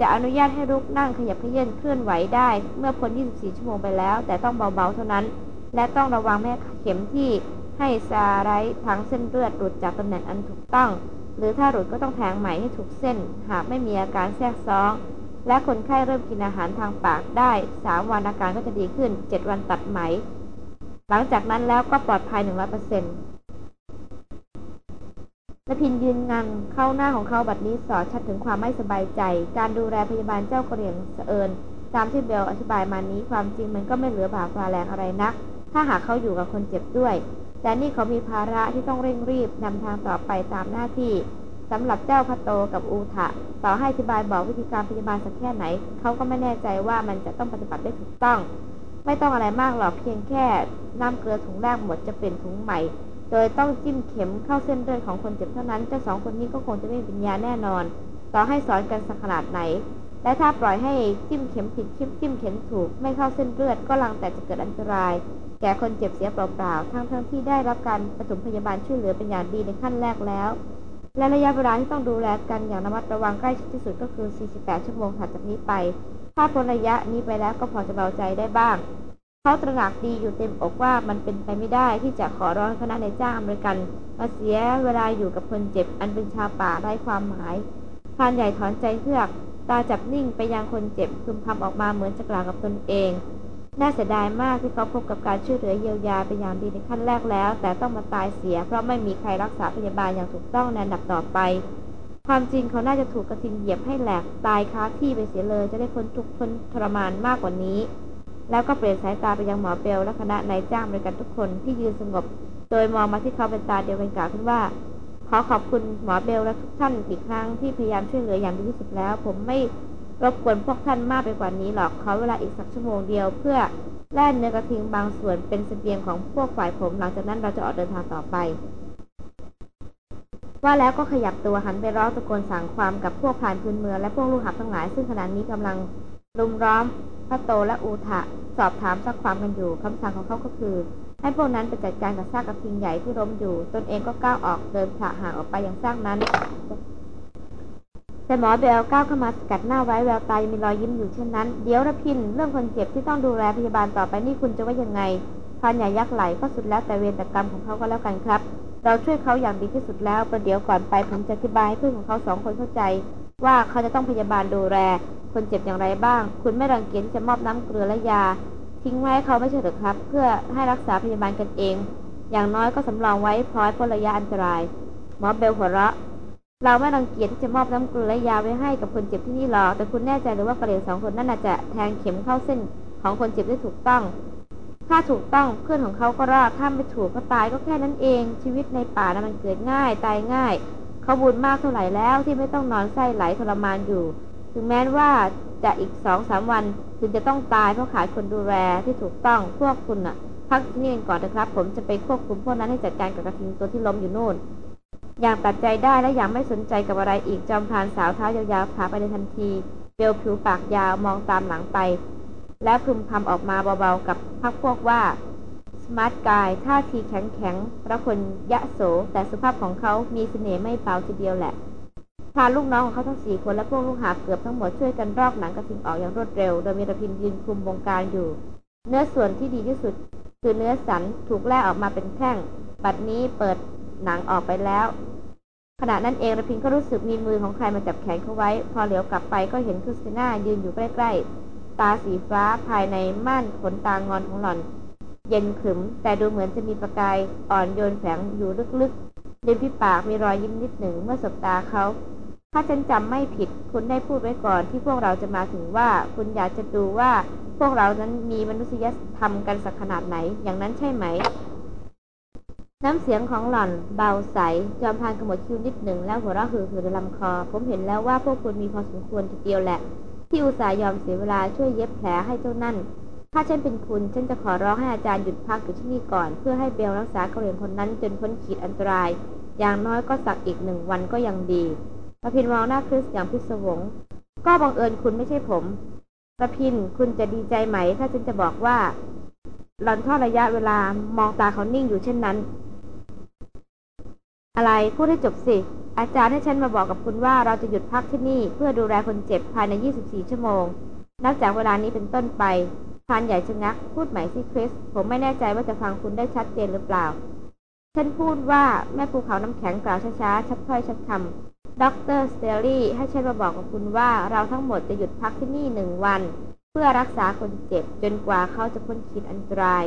จะอนุญาตให้ลุกนั่งขยับเขยื่อนเคลื่อนไหวได้ เมื่อพ้น 24 ชั่วโมงไปแล้ว แต่ต้องเบาๆ เท่านั้น และต้องระวังแม่เข็มที่ให้ซาไลท์ทั้งเส้นเลือดหลุดจากตำแหน่งอันถูกต้อง หรือถ้าหลุดก็ต้องแทงใหม่ให้ถูกเส้น หากไม่มีอาการแทรกซ้อนและคนไข้เริ่มกินอาหารทางปากได้สามวันอาการก็จะดีขึ้นเจ็ดวันตัดไหม หลังจากนั้นแล้วก็ปลอดภัยหนึ่งร้อยเปอร์เซ็นต์นพินยืนงันเข้าหน้าของเขาบัดนี้สอดชัดถึงความไม่สบายใจ การดูแลพยาบาลเจ้ากระเหรี่ยงเสอิญตามที่เบลอธิบายมานี้ความจริงมันก็ไม่เหลือบาปลาแรงอะไรนัก ถ้าหากเขาอยู่กับคนเจ็บด้วย แต่นี่เขามีภาระที่ต้องเร่งรีบนำทางต่อไปตามหน้าที่สำหรับเจ้าพัตโตกับอูทะต่อให้อธิบายบอกวิธีการพยาบาลสักแค่ไหน เขาก็ไม่แน่ใจว่ามันจะต้องปฏิบัติได้ถูกต้อง ไม่ต้องอะไรมากหรอกเพียงแค่น้ำเกลือถุงแรกหมดจะเป็นถุงใหม่ โดยต้องจิ้มเข็มเข้าเส้นเลือดของคนเจ็บเท่านั้นเจ้าสองคนนี้ก็คงจะไม่เป็นยาแน่นอน ต่อให้สอนกันสักขนาดไหนและถ้าปล่อยให้จิ้มเข็มผิดจิ้มจิ้มเข็มถูก ไม่เข้าเส้นเลือดก็ลังแต่จะเกิดอันตราย แก่คนเจ็บเสียเปล่าๆ ทั้งทั้งที่ได้รับการปฐมพยาบาลช่วยเหลือเป็นอย่างดีในขั้นแรกแล้ว และระยะเวลาที่ต้องดูแลกันอย่างระมัดระวังใกล้ชิดที่สุดก็คือ 48 ชั่วโมงถัดจากนี้ไป ถ้าพ้นระยะนี้ไปแล้วก็พอจะเบาใจได้บ้าง เขาตระหนักดีอยู่เต็มอกว่ามันเป็นไปไม่ได้ที่จะขอร้องคณะในจ้างอเมริกันมาเสียเวลาอยู่กับคนเจ็บอันเป็นชาวป่าไร้ความหมายพานใหญ่ถอนใจเฮือก ตาจับนิ่งไปยังคนเจ็บพึมพำออกมาเหมือนจะกล่าวกับตนเอง น่าเสียดายมากที่เขาพบกับการช่วยเหลือเยียวยาเป็นอย่างดีในขั้นแรกแล้ว แต่ต้องมาตายเสีย เพราะไม่มีใครรักษาพยาบาลอย่างถูกต้องในอันดับต่อไป ความจริงเขาน่าจะถูกกระทิงเหยียบให้แหลกตายคาที่ไปเสียเลยจะได้พ้นทุกข์พ้นทรมานมากกว่านี้ แล้วก็เปลี่ยนสายตาไปยังหมอเบลและคณะนายจ้างบริการทุกคนที่ยืนสงบ โดยมองมาที่เขาเป็นตาเดียวกันกล่าวขึ้นว่า ขอขอบคุณหมอเบลและทุกท่านอีกครั้งที่พยายามช่วยเหลืออย่างดีที่สุดแล้ว ผมไม่ รบกวนพวกท่านมากไปกว่านี้หรอกเขอเวลาอีกสักชั่วโมงเดียวเพื่อแล่นเนื้อกระทิงบางส่วนเป็นสเสบียงของพวกฝ่ายผมหลังจากนั้นเราจะออกเดินทางต่อไป ว่าแล้วก็ขยับตัวหันไปร้องตะโกนสั่งความกับพวกผ่านพื้นเมืองและพวกลูกหับทั้งหลาย ซึ่งขณะนี้กำลังรุมร้อมพระโตและอูทะสอบถามซักความกันอยู่คำสั่งของเขาก็คือ ให้พวกนั้นไปจัดการกับซากกระทิงใหญ่ที่ล้มอยู่ ตนเองก็ก้าวออกเดินผ่าห่างออกไปอย่างซากนั้น แต่หมอเบลก้าวเข้ามาสกัดหน้าไว้แววตายังมีรอยยิ้มอยู่เช่นนั้น เดี๋ยวระพินเรื่องคนเจ็บที่ต้องดูแลพยาบาลต่อไปนี่คุณจะว่ายังไงพานใหญ่ยักษ์ไหลก็สุดแล้วแต่เวรแต่กรรมของเขาก็แล้วกันครับ เราช่วยเขาอย่างดีที่สุดแล้วประเดี๋ยวก่อนไปผมจะอธิบายให้เพื่อนของเขาสองคนเข้าใจ ว่าเขาจะต้องพยาบาลดูแลคนเจ็บอย่างไรบ้าง คุณไม่รังเกียจจะมอบน้ำเกลือและยา ทิ้งไว้ให้เขาไม่ใช่หรือครับ เพื่อให้รักษาพยาบาลกันเอง อย่างน้อยก็สำรองไว้พร้อยพ้นระยะอันตรายหมอเบลหัวเราะ เราไม่รังเกียจที่จะมอบน้ำเกลือและยาไว้ให้กับคนเจ็บที่นี่หรอก แต่คุณแน่ใจหรือว่ากระเหลี่ยงสองคนนั้นอาจจะแทงเข็มเข้าเส้นของคนเจ็บได้ถูกต้อง ถ้าถูกต้องเพื่อนของเขาก็รอด ถ้าไม่ถูกก็ตายก็แค่นั้นเอง ชีวิตในป่านะมันเกิดง่าย ตายง่าย เขาบุญมากเท่าไหร่แล้วที่ไม่ต้องนอนไส้ไหลทรมานอยู่ ถึงแม้ว่าจะอีกสองสามวันถึงจะต้องตายเพราะขาดคนดูแลที่ถูกต้อง พวกคุณอะพักที่นี่ก่อนนะครับ ผมจะไปควบคุมพวกนั้นให้จัดการกับกระทิงตัวที่ล้มอยู่นู่น อย่างตัดใจได้และอย่างไม่สนใจกับอะไรอีกจอมพานสาวเท้ายาวๆผาไปในทันทีเบลผิวปากยาวมองตามหลังไป แล้วพึมพำออกมาเบาๆกับพักพวกว่าสมาร์ทกายท่าทีแข็งๆพระคนยะโส แต่สุภาพของเขามีเสน่ห์ไม่เบาทีเดียวแหละพาลูกน้องของเขาทั้งสี่คนและพวกลูกหาเกือบทั้งหมดช่วยกันรอกหนังกระทิงออกอย่างรวดเร็ว โดยมีระพินยืนคุมวงการอยู่ เนื้อส่วนที่ดีที่สุด คือเนื้อสันถูกแล่ออกมาเป็นแท่ง บัดนี้เปิด หนังออกไปแล้ว ขณะนั้นเองระพินก็รู้สึกมีมือของใครมาจับแขนเขาไว้ พอเหลียวกลับไปก็เห็นคริสติน่ายืนอยู่ใกล้ๆ ตาสีฟ้าภายในม่านขนตางอนของหล่อน เย็นขรึม แต่ดูเหมือนจะมีประกายอ่อนโยนแฝงอยู่ลึกๆริมฝีปากมีรอยยิ้มนิดหนึ่งเมื่อสบตาเขาถ้าฉันจำไม่ผิดคุณได้พูดไว้ก่อนที่พวกเราจะมาถึงว่า คุณอยากจะดูว่าพวกเรานั้นมีมนุษยธรรมกันสักขนาดไหน อย่างนั้นใช่ไหม น้ำเสียงของหล่อนเบาใส จอมพานขมวดคิ้วนิดหนึ่งแล้วหัวเราะหือหือลำคอ ผมเห็นแล้วว่าพวกคุณมีพอสมควรทีเดียวแหละ ที่อุตส่าห์ยอมเสียเวลาช่วยเย็บแผลให้เจ้านั่น ถ้าฉันเป็นคุณ ฉันจะขอร้องให้อาจารย์หยุดพักอยู่ที่นี่ก่อน เพื่อให้เบลรักษากระเหรี่ยงคนนั้นจนพ้นขีดอันตราย อย่างน้อยก็สักอีกหนึ่งวันก็ยังดีประพินมองหน้าคริสอย่างพิศวง ก็บังเอิญคุณไม่ใช่ผมประพินคุณจะดีใจไหม ถ้าฉันจะบอกว่าหล่อนทอดระยะเวลามองตาเขานิ่งอยู่เช่นนั้น อะไรพูดให้จบสิ อาจารย์ให้ฉันมาบอกกับคุณว่าเราจะหยุดพักที่นี่ เพื่อดูแลคนเจ็บภายใน 24 ชั่วโมง นับจากเวลานี้เป็นต้นไปพรานใหญ่ชะงัก พูดใหม่สิคริส ผมไม่แน่ใจว่าจะฟังคุณได้ชัดเจนหรือเปล่า ฉันพูดว่าแม่ภูเขาน้ำแข็งกล่าวช้าๆ ชัดถ้อยชัดคำด็อกเตอร์สเตอรี่ให้ฉันมาบอกกับคุณว่าเราทั้งหมดจะหยุดพักที่นี่หนึ่งวัน เพื่อรักษาคนเจ็บจนกว่าเขาจะพ้นขีดอันตราย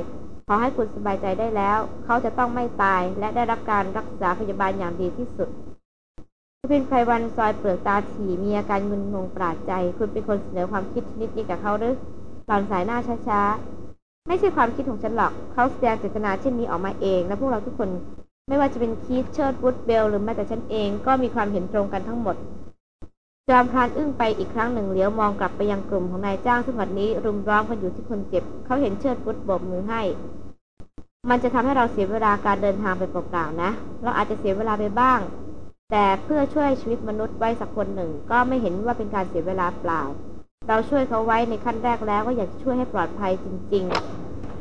ขอให้คุณสบายใจได้แล้ว เขาจะต้องไม่ตายและได้รับการรักษาพยาบาลอย่างดีที่สุด คุณเป็นไพวันซอยเปลือกตาถี่มีอาการมึนงงปราดใจ คุณเป็นคนเสนอความคิดชนิดนี้กับเขาหรือหลอนสายหน้าช้าๆ ไม่ใช่ความคิดของฉันหรอก เขาแสดงเจตนาเช่นนี้ออกมาเอง และพวกเราทุกคน ไม่ว่าจะเป็นคีธเชิร์ดวูดเบลหรือแม้แต่ฉันเอง ก็มีความเห็นตรงกันทั้งหมด จอมพรานอึ้งไปอีกครั้งหนึ่งเหลียวมองกลับไปยังกลุ่มของนายจ้างซึ่งวันนี้ รุมร้อมกันอยู่ที่คนเจ็บ เขาเห็นเชิดวุฒโบกมือให้ มันจะทำให้เราเสียเวลาการเดินทางไปเปล่าๆนะ เราอาจจะเสียเวลาไปบ้าง แต่เพื่อช่วยชีวิตมนุษย์ไว้สักคนหนึ่ง ก็ไม่เห็นว่าเป็นการเสียเวลาเปล่า เราช่วยเขาไว้ในขั้นแรกแล้วก็อยากช่วยให้ปลอดภัยจริง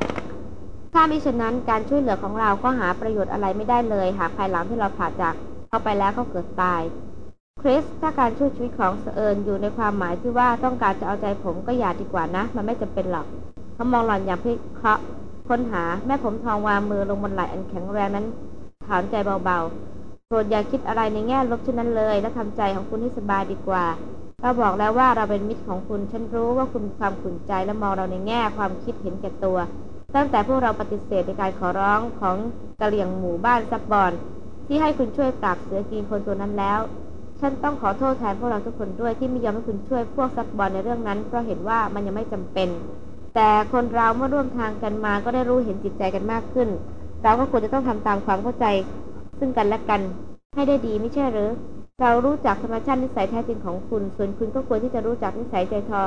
ๆ ถ้ามิฉะนั้นการช่วยเหลือของเราก็หาประโยชน์อะไรไม่ได้เลย หากภายหลังที่เราผ่าจากเขาไปแล้วเขาเกิดตาย คริสถ้าการช่วยชีวิตของเสเอิญอยู่ในความหมายที่ว่าต้องการจะเอาใจผมก็อย่าดีกว่านะ มันไม่จำเป็นหรอกเขามองหล่อนอย่างพิเคราะห์ค้นหาแม่ผมทองวางมือลงบนไหล่อันแข็งแรงนั้นถอนใจเบาๆโปรดอย่าคิดอะไรในแง่ลบเช่นนั้นเลย และทำใจของคุณให้สบายดีกว่า เราบอกแล้วว่าเราเป็นมิตรของคุณฉันรู้ว่าคุณมีความขุ่นใจและมองเราในแง่ความคิดเห็นแก่ตัว ตั้งแต่พวกเราปฏิเสธในการขอร้องของกะเหลี่ยงหมู่บ้านซับบอนที่ให้คุณช่วยปราบเสือกินคนตัวนั้นแล้ว ฉันต้องขอโทษแทนพวกเราทุกคนด้วยที่ไม่ยอมให้คุณช่วยพวกซับบอลในเรื่องนั้น เพราะเห็นว่ามันยังไม่จำเป็น แต่คนเราเมื่อร่วมทางกันมาก็ได้รู้เห็นจิตใจกันมากขึ้น เราก็ควรจะต้องทำตามความเข้าใจ ซึ่งกันและกัน ให้ได้ดีไม่ใช่หรือ เรารู้จักธรรมชาตินิสัยแท้จริงของคุณ ส่วนคุณก็ควรที่จะรู้จักนิสัยใจทอ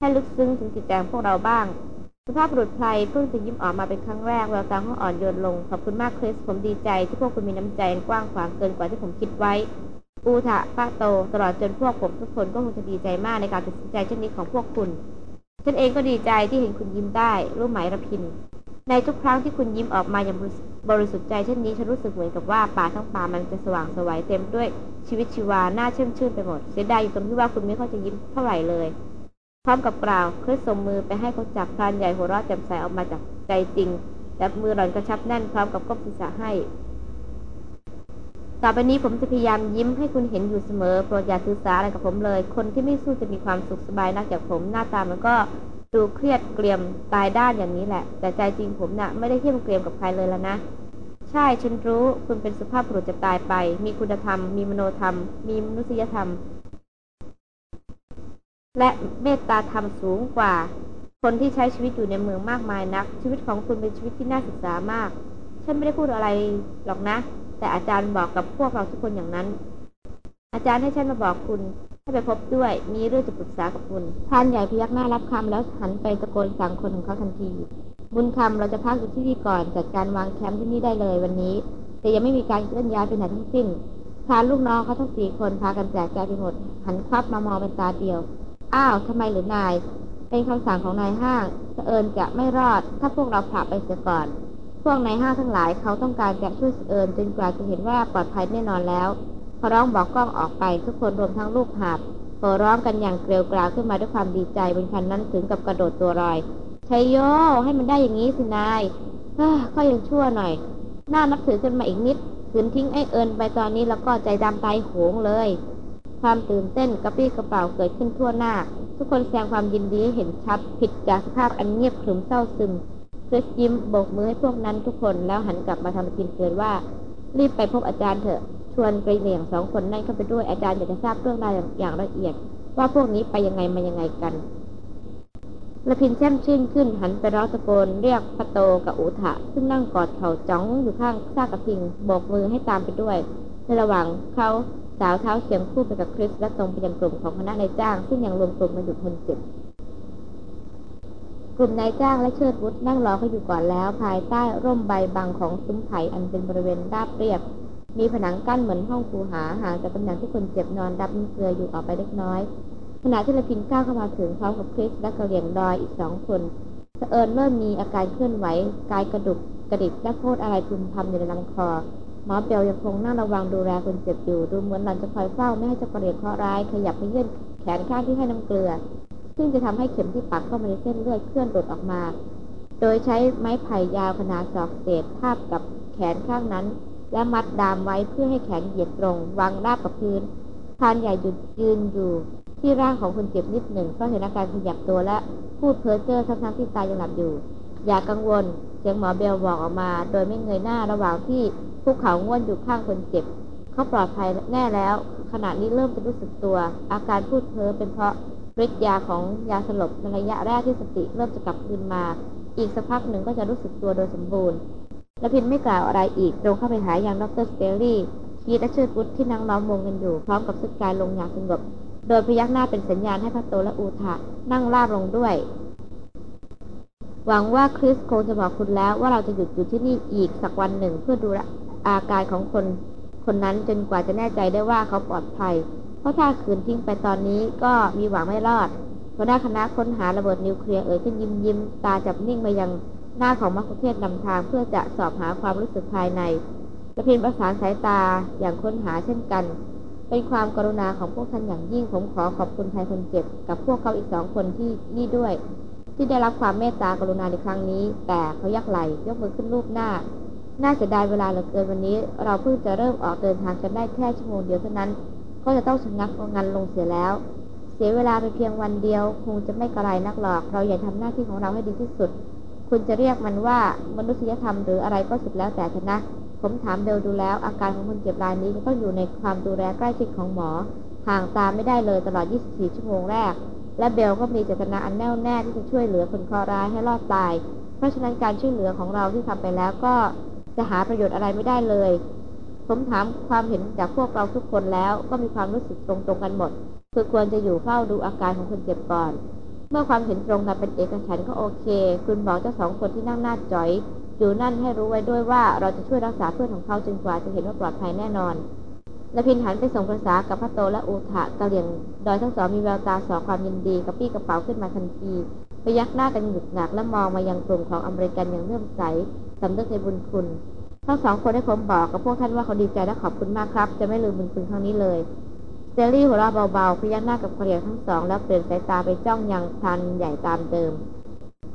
ให้ลึกซึ้งถึงจิตใจของพวกเราบ้าง สุภาพบุรุษไพรเพิ่งจะยิ้มออกมาเป็นครั้งแรกแววตาเขาอ่อนโยนลงขอบคุณมากคริสผมดีใจที่พวกคุณมีน้ำใจกว้างขวางเกินกว่าที่ผมคิดไว้ อูทะป้าโต ตลอดจนพวกผมทุกคนก็คงจะดีใจมากในการตัดสินใจเช่นนี้ของพวกคุณ ฉันเองก็ดีใจที่เห็นคุณยิ้มได้รู้ไหมระพิน ในทุกครั้งที่คุณยิ้มออกมาอย่างบริสุทธิ์ใจเช่นนี้ฉันรู้สึกเหมือนกับว่าป่าทั้งป่ามันจะสว่างสวัยเต็มด้วยชีวิตชีวาหน้าเชื่อมชื่นไปหมด เสียดายอยู่ตรงที่ว่าคุณไม่ค่อยจะยิ้มเท่าไหร่เลย พร้อมกับกล่าวคริสส่งมือไปให้เขาจับพรานใหญ่หัวเราะแจ่มใสออกมาจากใจจริงแต่มือหล่อนกระชับแน่นพร้อมกับก้มศีรษะให้ ต่อไปนี้ผมจะพยายามยิ้มให้คุณเห็นอยู่เสมอ โปรดอย่าถือสาอะไรกับผมเลย คนที่ไม่สู้จะมีความสุขสบายนักจากผม หน้าตามันก็ดูเครียดเกลียมตายด้านอย่างนี้แหละ แต่ใจจริงผมนะ่ะไม่ได้เที่ยมเกลียมกับใครเลยแล้วนะ ใช่ฉันรู้คุณเป็นสุภาพบุรุษจะตายไป มีคุณธรรม มีมโนธรรม มีมนุษยธรรม และเมตตาธรรมสูงกว่า คนที่ใช้ชีวิตอยู่ในเมืองมากมายนัก ชีวิตของคุณเป็นชีวิตที่น่าศึกษามาก ฉันไม่ได้พูดอะไรหรอกนะ แต่อาจารย์บอกกับพวกเราทุกคนอย่างนั้น อาจารย์ให้ฉันมาบอกคุณให้ไปพบด้วย มีเรื่องจะปรึกษากับคุณท่านใหญ่พยักหน้ารับคำแล้วหันไปตะโกนสั่งคนของเขาทันที บุญคำเราจะพักอยู่ที่นี่ก่อนจัดการวางแคมป์ที่นี่ได้เลยวันนี้ แต่ยังไม่มีการเคลื่อนย้ายไปไหนทั้งสิ้นพานลูกน้องเขาทั้งสี่คนพากันแจกจ่ายไปหมด หันควับมามองเป็นตาเดียว อ้าวทำไมหรือนาย เป็นคำสั่งของนายห้างเผอิญจะไม่รอด ถ้าพวกเราผลักไปเสียก่อน พวกนายห้างทั้งหลายเขาต้องการจะช่วยเอิญจนกว่าจะเห็นว่าปลอดภัยแน่นอนแล้วพอร้องบอกกล้องออกไปทุกคนรวมทั้งลูกหาบโห่ร้องกันอย่างเกลียวกราวขึ้นมาด้วยความดีใจบนคันนั้นถึงกับกระโดดตัวลอยชัยโยให้มันได้อย่างนี้สินายก็ยังชั่วหน่อย น่านับถือขึ้นมาอีกนิดขืนทิ้งไอ้เอิญไปตอนนี้แล้วก็ใจดำตายโหงเลย ความตื่นเต้นกระปี้กระเป๋าเกิดขึ้นทั่วหน้า ทุกคนแสดงความยินดีเห็นชัดผิดจากสภาพอันเงียบขรึมเศร้าซึม เพื่อยิ้มโบกมือให้พวกนั้นทุกคนแล้วหันกลับมาทำกินเตือนว่า รีบไปพบอาจารย์เถอะ ชวนไปเหลี่ยงสองคนนั่นเข้าไปด้วยอาจารย์อยากจะทราบเรื่องราวอย่างละเอียด ว่าพวกนี้ไปยังไงมายังไงกันละพินแช่มชื่นขึ้นหันไปร้องตะโกนเรียกพระโตกับอุทะซึ่งนั่งกอดเข่าจ้องอยู่ข้างซากกระพิงโบกมือให้ตามไปด้วย ในระหว่างเขาสาวเท้าเขียงคู่ไปกับคริสและตรงไปยังกลุ่มของคณะนายจ้าง ซึ่งยังรวมกลุ่มมาอยู่คนเจ็บ กลุ่มนายจ้างและเชิดวุฒนั่งรอเขาอยู่ก่อนแล้ว ภายใต้ร่มใบบังของซุ้มไผ่อันเป็นบริเวณราบเรียบ มีผนังกั้นเหมือนห้องคูหาห่างจากตำแหน่งที่คนเจ็บนอนดับเกลืออยู่ออกไปเล็กน้อย ขณะที่ละพินก้าวเข้ามาถึงพร้อมกับคริสและกระเหลี่ยงดอยอีกสองคนเผอิญเริ่มมีอาการเคลื่อนไหวกายกระดุกกระดิกและโคตรอะไรพึมพำอยู่ในลำคอหมอเปียวยังคงนั่งระวังดูแลคนเจ็บอยู่ดูเหมือนหลันจะคอยเฝ้าไม่ให้เจ้ากระเหลี่ยงเคราะร้ายขยับไปยื่นแขนข้างที่ให้น้ำเกลือ ซึ่งจะทำให้เข็มที่ปักเข้ามาในเส้นเลือดเคลื่อนหลุดออกมา โดยใช้ไม้ไผ่ยาวขนาดศอกเศษทาบกับแขนข้างนั้น และมัดดามไว้เพื่อให้แขนเหยียดตรงวางราบกับพื้นพานใหญ่หยุดยืนอยู่ ที่ร่างของคนเจ็บนิดหนึ่งเพราะเห็นอาการขยับตัวและพูดเพ้อเจ้อทั้งๆที่ตายยังหลับอยู่ อย่ากกังวลเสียงหมอเบลบอกออกมา โดยไม่เงยหน้าระหว่างที่ภูเขาง่วนอยู่ข้างคนเจ็บ เขาปลอดภัยแน่แล้ว ขณะนี้เริ่มจะรู้สึกตัว อาการพูดเพ้อเป็นเพราะ ฤทธิ์ยาของยาสลบในระยะแรกที่สติเริ่มจะกลับคืนมา อีกสักพักหนึ่งก็จะรู้สึกตัวโดยสมบูรณ์และพินไม่กล่าวอะไรอีกตรงเข้าไปหาอย่างดรสเตลลี่คีดและเชิดบุตที่นั่งล้อมวงกันอยู่พร้อมกับสุดกายลงอย่างสงบ โดยพยักหน้าเป็นสัญญาณให้พระโตและอูทะนั่งราบลงด้วย หวังว่าคริสคงจะบอกคุณแล้วว่าเราจะหยุดอยู่ที่นี่อีกสักวันหนึ่งเพื่อดูอาการของคนคนนั้นจนกว่าจะแน่ใจได้ว่าเขาปลอดภัย เพราะถ้าคืนทิ้งไปตอนนี้ก็มีหวังไม่รอดหัวหน้าคณะค้นหาระเบิดนิวเคลียร์เอ่ยขึ้นยิ้มยิ้มตาจับนิ่งมายังหน้าของมัคคุเทศนำทางเพื่อจะสอบหาความรู้สึกภายในและพินประสานสายตาอย่างค้นหาเช่นกัน เป็นความกรุณาของพวกท่านอย่างยิ่งผมขอขอบคุณชายคนเจ็บ กับพวกเขาอีกสองคนที่นี่ด้วย ที่ได้รับความเมตตากรุณาในครั้งนี้ แต่เขายักไหลยกมือขึ้นรูปหน้า น่าเสียดายเวลาเหลือเกินวันนี้ เราเพิ่งจะเริ่มออกเดินทางกันได้แค่ชั่วโมงเดียวเท่านั้น ก็จะต้องชะงักงานลงเสียแล้ว เสียเวลาไปเพียงวันเดียว คงจะไม่กระไรนักหรอก เราอยากทำหน้าที่ของเราให้ดีที่สุด คุณจะเรียกมันว่ามนุษยธรรมหรืออะไรก็สุดแล้วแต่ชนะ ผมถามเบลดูแล้ว อาการของคนเจ็บรายนี้จะต้องอยู่ในความดูแลใกล้ชิดของหมอ ห่างตามไม่ได้เลยตลอด 24 ชั่วโมงแรก และเบลก็มีเจตนาอันแน่วแน่ที่จะช่วยเหลือคนคราะห์ร้ายให้รอดตาย เพราะฉะนั้นการช่วยเหลือของเราที่ทำไปแล้วก็จะหาประโยชน์อะไรไม่ได้เลย ผมถามความเห็นจากพวกเราทุกคนแล้วก็มีความรู้สึกตรงๆกันหมด คือควรจะอยู่เฝ้าดูอาการของคนเจ็บก่อน เมื่อความเห็นตรงกันเป็นเอกฉันก็โอเค คุณบอกเจ้าสองคนที่นั่งหน้าจอยอยู่นั่นให้รู้ไว้ด้วยว่าเราจะช่วยรักษาเพื่อนของเขาจนกว่าจะเห็นว่าปลอดภัยแน่นอนและพินหันไปส่งภาษากับพระโตและอูทะกะเหลี่ยงดอยทั้งสองมีแววตาสอความยินดีกับปี้กระเป๋าขึ้นมาทันทีพยักหน้ากันหยุดหนักและมองมายังกลุ่มของอเมริกันอย่างเลื่อมใสสำนึกในบุญคุณ ทั้งสองคนได้ผมบอกกับพวกท่านว่าเขาดีใจและขอบคุณมากครับ จะไม่ลืมบุญคุณครั้งนี้เลยเซรี่หัวเราะเบาๆพยักหน้ากับเหลี่ยงทั้งสองแล้วเปลี่ยนสายตาไปจ้องยังทันใหญ่ตามเดิม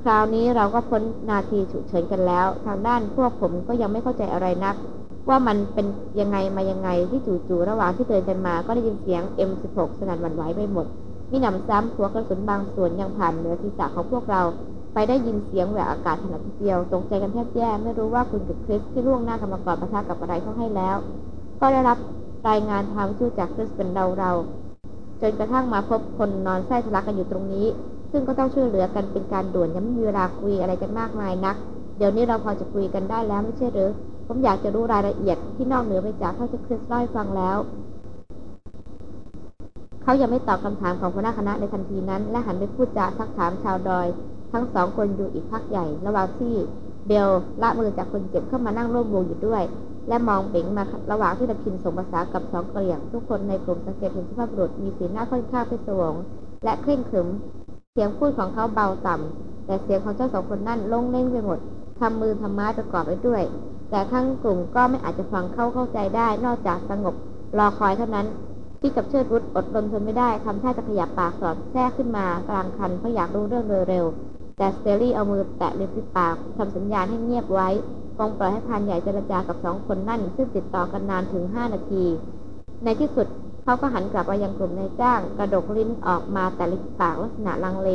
คราวนี้เราก็พ้นนาทีฉุกเฉินกันแล้ว ทางด้านพวกผมก็ยังไม่เข้าใจอะไรนัก ว่ามันเป็นยังไงมายังไงที่จู่ๆระหว่างที่เดินกันมาก็ได้ยินเสียง M16 สนั่นหวั่นไหวไปหมดมีหนำซ้ำหัวกระสุนบางส่วนยังผ่านเหนือศีรษะของพวกเรา ไปได้ยินเสียงแหวกอากาศขนาดทีเดียว ตกใจกันแทบแย่ไม่รู้ว่าคุณกับคริสที่ล่วงหน้ากันมก่อนประทะกับอะไรเขาให้แล้ว ก็ได้รับรายงานทางวิทยุจากคริสเป็นเราเราจนกระทั่งมาพบคนนอนไส้ทะลักกันอยู่ตรงนี้ ซึ่งก็ต้องช่วยเหลือกันเป็นการด่วนยังไม่มีเวลาคุยอะไรกันมากมายนัก เดี๋ยวนี้เราพอจะคุยกันได้แล้วไม่ใช่หรือ ผมอยากจะรู้รายละเอียดที่นอกเหนือไปจากเท่าที่คริสเล่าให้ฟังแล้วเขายังไม่ตอบคำถามของหัวหน้าคณะในทันทีนั้น และหันไปพูดจาทักถามชาวดอย ทั้งสองคนอยู่อีกพักใหญ่ ระหว่างที่เบลละมือจากคนเจ็บเข้ามานั่งร่วมวงอยู่ด้วย และมองเป่งมาระหว่างที่ตะพินส่งภาษากับสองเหลี่ยง ทุกคนในกลุ่มสังเกตเห็นสุภาพบุรุษมีสีหน้าค่อนข้างเป็นสวง และเคร่งขรึม เสียงพูดของเขาเบาต่ำแต่เสียงของเจ้าสองคนนั่นลงเล่งไปหมดทำมือทำไม้ประกอบไปด้วย แต่ทั้งกลุ่มก็ไม่อาจจะฟังเข้าเข้าใจได้ นอกจากสงบรอคอยเท่านั้นที่กับเชิดรุดอดรนทนไม่ได้ทำท่าจะขยับปากสอดแทรกขึ้นมากลางคันเพราะอยากรู้เรื่องเร็ว แต่สเตอรี่เอามือแตะริมฝีปากทำสัญญาณให้เงียบไว้คงปล่อยให้พานใหญ่เจรจากับสองคนนั่น ซึ่งติดต่อกันนานถึงห้านาที ในที่สุดเขาก็หันกลับไปยังกลุ่มนายจ้าง กระดกลิ้นออกมาแต่ลิปากลักษณะลังเล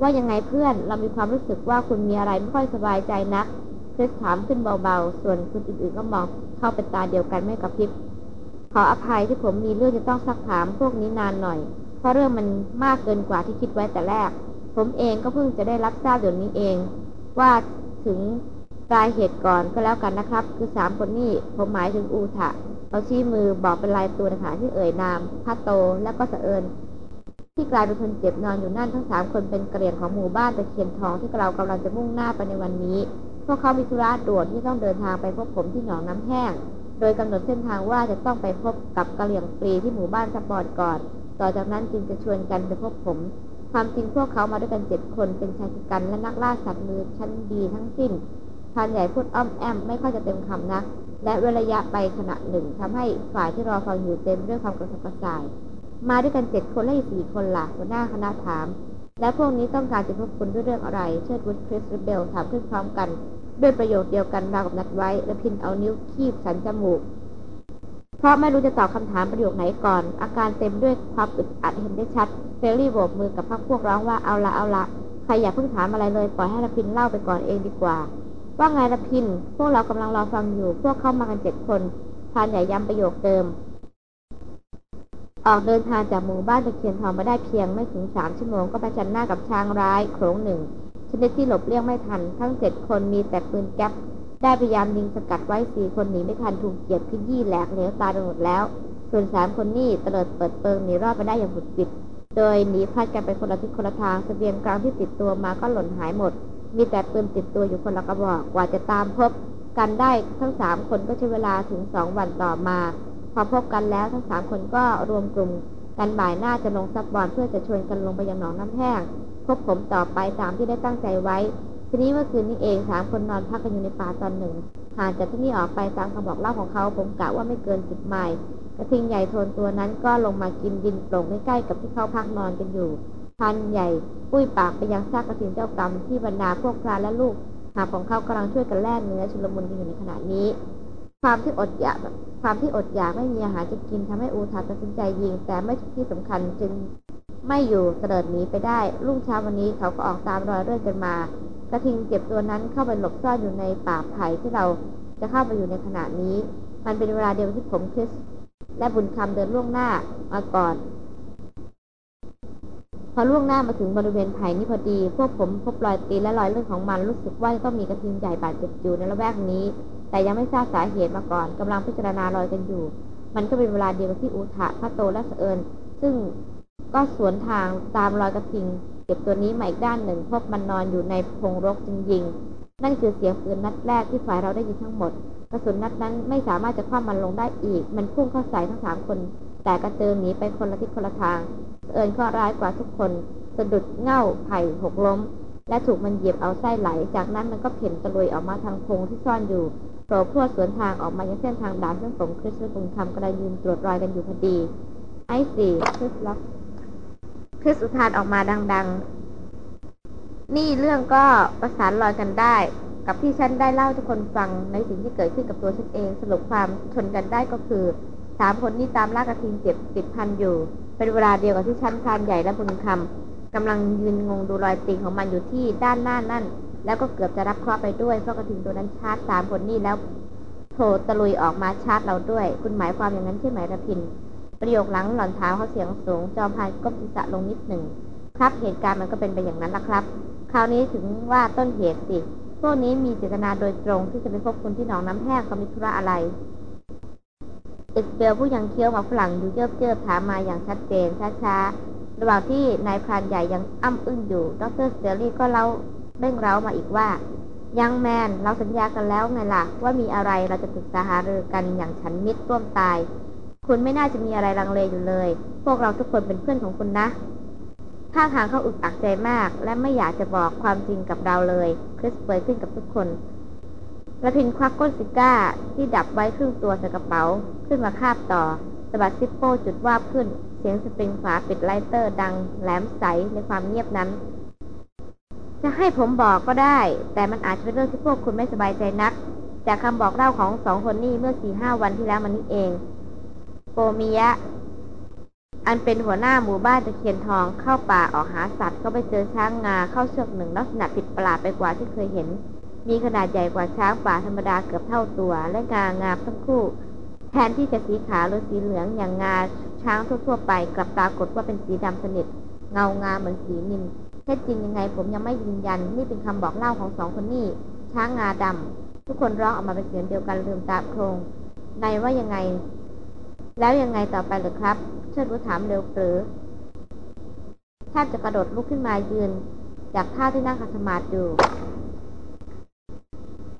ว่ายังไงเพื่อนเรามีความรู้สึกว่าคุณมีอะไรไม่ค่อยสบายใจนักคริสถามขึ้นเบาๆ ส่วนคุณอื่นๆก็มองเข้าเป็นตาเดียวกันไม่กระพริบ ขออภัยที่ผมมีเรื่องจะต้องซักถามพวกนี้นานหน่อย เพราะเรื่องมันมากเกินกว่าที่คิดไว้แต่แรก ผมเองก็เพิ่งจะได้รับทราบเดี๋ยวนี้เอง ว่าถึงปลายเหตุก่อนก็แล้วกันนะครับ คือสามคนนี้ผมหมายถึงอูทะเขาชี้มือบอกเป็นลายตัวนะคะที่เอ่ยนามพัตโตและก็สะเอิญที่กลายเป็นคนเจ็บนอนอยู่นั่นทั้งสามคนเป็นเกลียงของหมู่บ้านตะเคียนทองที่เรากำลังจะมุ่งหน้าไปในวันนี้ พวกเขามีธุระด่วนที่ต้องเดินทางไปพบผมที่หนองน้ำแห้ง โดยกำหนดเส้นทางว่าจะต้องไปพบกับกะเหลี่ยงปรีที่หมู่บ้านสปอร์ตก่อน ต่อจากนั้นจึงจะชวนกันไปพบผม ความจริงพวกเขามาด้วยกันเจ็ดคนเป็นชายชะกันและนักล่าสัตว์มือชั้นดีทั้งสิ้นพานใหญ่พูดอ้อมแอมไม่ค่อยจะเต็มคำนักและเวลระยะไปขณะหนึ่งทำให้ฝ่ายที่รอฟังอยู่เต็มด้วยความกระสับกระส่าย มาด้วยกันเจ็ดคนและอีกสี่คนล่ะหัวหน้าคณะถาม และพวกนี้ต้องการจะพบคุณด้วยเรื่องอะไร เชิดวุฒคริสเบลถามขึ้นพร้อมกัน ด้วยประโยคเดียวกันราวกับนัดไว้ ระพินเอานิ้วคีบสันจมูก เพราะไม่รู้จะตอบคำถามประโยคไหนก่อน อาการเต็มด้วยความอึดอัดเห็นได้ชัด สเตลลี่โบกมือกับพรรคพวกร้องว่าเอาละเอาละใครอย่าเพิ่งถามอะไรเลย ปล่อยให้ระพินเล่าไปก่อนเองดีกว่า ว่าไงระพิน พวกเรากำลังรอฟังอยู่ พวกเข้ามากันเจ็ดคนพรานใหญ่ย้ำประโยคเดิม ออกเดินทางจากหมู่บ้านตะเคียนทองมาได้เพียงไม่ถึงสามชั่วโมงก็ประจันหน้ากับช้างร้ายโขงหนึ่งชนิดที่หลบเลี่ยงไม่ทัน ทั้งเจ็ดคนมีแต่ปืนแก๊ป ได้พยายามยิงสกัดไว้สี่คนหนีไม่ทันถูกเกียดขยี้แหลกเหลวตายไปหมดแล้ว ส่วนสามคนนี้เตลิดเปิดเปิงหนีรอดไปได้อย่างบุดบิด โดยหนีพัดกันไปคนละทิศคนละทางสเสบียงกลางที่ติดตัวมาก็หล่นหายหมด มีแต่ปืนติดตัวอยู่คนละกระบอกกว่าจะตามพบกันได้ทั้งสามคนก็ใช้เวลาถึงสองวันต่อมา พอพบกันแล้วทั้งสามคนก็รวมกลุ่มกันบ่ายหน้าจะลงซับบอลเพื่อจะชวนกันลงไปยังหนองน้ำแห้งพบผมต่อไปตามที่ได้ตั้งใจไว้ ทีนี้เมื่อคืนนี้เองสามคนนอนพักกันอยู่ในป่าตอนหนึ่งห่างจากที่นี่ออกไปตามคำบอกเล่าของเขาผมกะว่าไม่เกินสิบไมล์กระทิงใหญ่โทนตัวนั้นก็ลงมากินดินโปร่งใกล้ๆกับที่เขาพักนอนกันอยู่พันใหญ่ปุ้ยปากไปยังซากกระถินเจ้ากรรมที่บรรดาพวกพระและลูกหาของเขากำลังช่วยกันแล่เนื้อชุลมุนกันอยู่ในขณะนี้ ความที่อดอยากความที่อดอยากไม่มีอาหารจะกินทำให้อูทาตัดสินใจยิง แต่ไม่ที่สำคัญจึงไม่อยู่เสด็จหนีไปได้ รุ่งเช้าวันนี้เขาก็ออกตามรอยเรื่อยกันมา กระทิงเจ็บตัวนั้นเข้าไปหลบซ่อนอยู่ในป่าไผ่ที่เราจะเข้าไปอยู่ในขณะนี้ มันเป็นเวลาเดียวที่ผมคริสและบุญคำเดินล่วงหน้ามาก่อน พอล่วงหน้ามาถึงบริเวณไผ่นี่พอดี พวกผมพบรอยตีและรอยเลือดของมันรู้สึกว่าต้องมีกระทิงใหญ่บาดเจ็บอยู่ในละแวกนี้ แต่ยังไม่ทราบสาเหตุมาก่อนกำลังพิจารณารอยกันอยู่ มันก็เป็นเวลาเดียวกับที่อุทะพระโตและเสเอิญซึ่งก็สวนทางตามรอยกระทิง ก็บตัวนี้มาอีกด้านหนึ่งพบมันนอนอยู่ในพงรกจึงยิง นั่นคือเสียงปืนนัดแรกที่ฝ่ายเราได้ยินทั้งหมด กระสุนนัดนั้นไม่สามารถจะคว้ามันลงได้อีก มันพุ่งเข้าใส่ทั้งสามคน แต่กระเจิงหนีไปคนละทิศคนละทาง เอิญข้อร้ายกว่าทุกคน สะดุดเง่าไผ่หกล้ม และถูกมันเหยียบเอาไส้ไหล จากนั้นมันก็เพ่นตะลุยออกมาทางพงที่ซ่อนอยู่โผล่พรวดสวนทางออกมายังเส้นทางด่านซึ่งผมคริสและบุญธรรมกำลังยืนตรวจรอยกันอยู่พอดีไอ้สี่คริสล็อก คริสอุทานออกมาดัง ๆ นี่เรื่องก็ประสานรอยกันได้ กับที่ฉันได้เล่าทุกคนฟังในสิ่งที่เกิดขึ้นกับตัวฉันเองสรุปความชนกันได้ก็คือสามคนนี้ตามล่ากระทิงเจ็บติดพันอยู่ เป็นเวลาเดียวกับที่ชั้นพานใหญ่และบุญคำกำลังยืนงงดูรอยตีของมันอยู่ที่ด้านหน้านั่น แล้วก็เกือบจะรับเคราะห์ไปด้วยเพราะกระทิงตัวนั้นชาร์จสามคนนี้แล้วโผล่ตะลุยออกมาชาร์จเราด้วย คุณหมายความอย่างนั้นใช่ไหมระพิน ประโยคหลังหล่อนเท้าเขาเสียงสูง จอมพานก้มศีรษะลงนิดหนึ่ง ครับเหตุการณ์มันก็เป็นไปอย่างนั้นละครับ คราวนี้ถึงว่าต้นเหตุสิพวกนี้มีเจตนาโดยตรงที่จะไปพบคุณที่หนองน้ำแห้งเขามีธุระอะไรเอสเบลผู้ยังเคี้ยวมาฝรั่งดูเยิบเจิบถามมาอย่างชัดเจนช้าๆระหว่างที่นายพรานใหญ่ยังอ้ำอึ้งอยู่ ดรสเตอรี่ก็เล่าเร่งเร้ามาอีกว่า ยังแมนเราสัญญากันแล้วไงล่ะ ว่ามีอะไรเราจะปรึกษาหารือกันอย่างฉันมิตรร่วมตาย คุณไม่น่าจะมีอะไรลังเลอยู่เลย พวกเราทุกคนเป็นเพื่อนของคุณนะ ท่าทางเขาอึกอักใจมาก และไม่อยากจะบอกความจริงกับเราเลย คริสเปิดขึ้นกับทุกคนระพินควักก้นซิการ์ที่ดับไว้ครึ่งตัวใส่กระเป๋า ขึ้นมาคาบต่อสะบัดซิปโป้จุดวาบขึ้น เสียงสปริงฝาปิด lighter ดังแหลมใสในความเงียบนั้น จะให้ผมบอกก็ได้ แต่มันอาจจะเป็นเรื่องที่พวกคุณไม่สบายใจนัก จากคำบอกเล่าของสองคนนี้เมื่อสี่ห้าวันที่แล้วมันนี้เอง โปมิยะ อันเป็นหัวหน้าหมู่บ้านตะเคียนทองเข้าป่าออกหาสัตว์ก็ไปเจอช้างงาเข้าเชือกหนึ่งลักษณะผิดประหลาดไปกว่าที่เคยเห็น มีขนาดใหญ่กว่าช้างป่าธรรมดาเกือบเท่าตัว และงางามทั้งคู่ แทนที่จะสีขาวหรือสีเหลืองอย่างงาช้างทั่วๆไปกลับปรากฏว่าเป็นสีดำสนิทเงางามเหมือนสีนินเท็จจริงยังไงผมยังไม่ยืนยัน นี่เป็นคำบอกเล่าของสองคนนี้ ช้างงาดำทุกคนร้องออกมาเป็นเสียงเดียวกันลืมตาโครง ในว่ายังไง แล้วยังไงต่อไปหรือครับ เชิดรู้ถามเร็วหรือแทบจะกระโดดลุกขึ้นมายืน จากท่าที่นั่งขัดสมาธิอยู่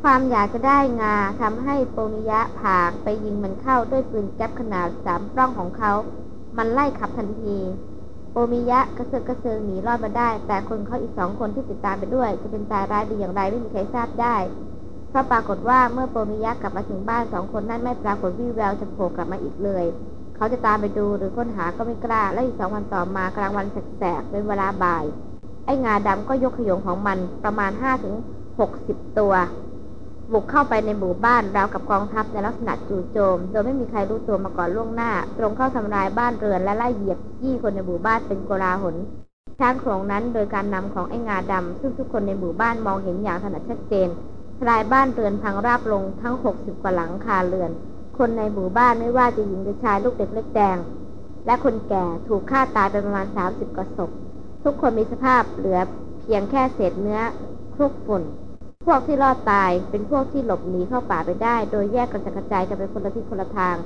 ความอยากจะได้งาทำให้โปมิยะผากไปยิงมันเข้าด้วยปืนแก๊ปขนาดสามปล้องของเขา มันไล่ขับทันทีโปมิยะกระเซิงกระเซิงหนีรอดมาได้ แต่คนเขาอีกสองคนที่ติดตามไปด้วย จะเป็นตายร้ายดีอย่างไรไม่มีใครทราบได้ เพราะปรากฏว่าเมื่อโปมิยะกลับมาถึงบ้านสองคนนั้นไม่ปรากฏวิวแววจะโผล่กลับมาอีกเลย เขาจะตามไปดูหรือค้นหาก็ไม่กล้า และอีกสองวันต่อมากลางวันแสกๆเป็นเวลาบ่าย ไอ้งาดำก็ยกขยงของมันประมาณห้าถึงหกสิบตัวบุกเข้าไปในหมู่บ้านราวกับกองทัพในลักษณะจู่โจม โดยไม่มีใครรู้ตัวมาก่อนล่วงหน้า ตรงเข้าทำลายบ้านเรือนและไล่เหยียบยี่คนในหมู่บ้านเป็นโกลาหลช้างโขงนั้นโดยการนำของไอ้งาดำซึ่งทุกคนในหมู่บ้านมองเห็นอย่างถนัดชัดเจน ทลายบ้านเรือนพังราบลงทั้งหกสิบกว่าหลังคาเรือน คนในหมู่บ้านไม่ว่าจะหญิงหรือชายลูกเด็กเล็กแดง และคนแก่ถูกฆ่าตายไปประมาณสามสิบกว่าศพ ทุกคนมีสภาพเหลือเพียงแค่เศษเนื้อคลุกฝุ่น พวกที่รอดตายเป็นพวกที่หลบหนีเข้าป่าไปได้ โดยแยกกระจายกันไปคนละทิศคนละทาง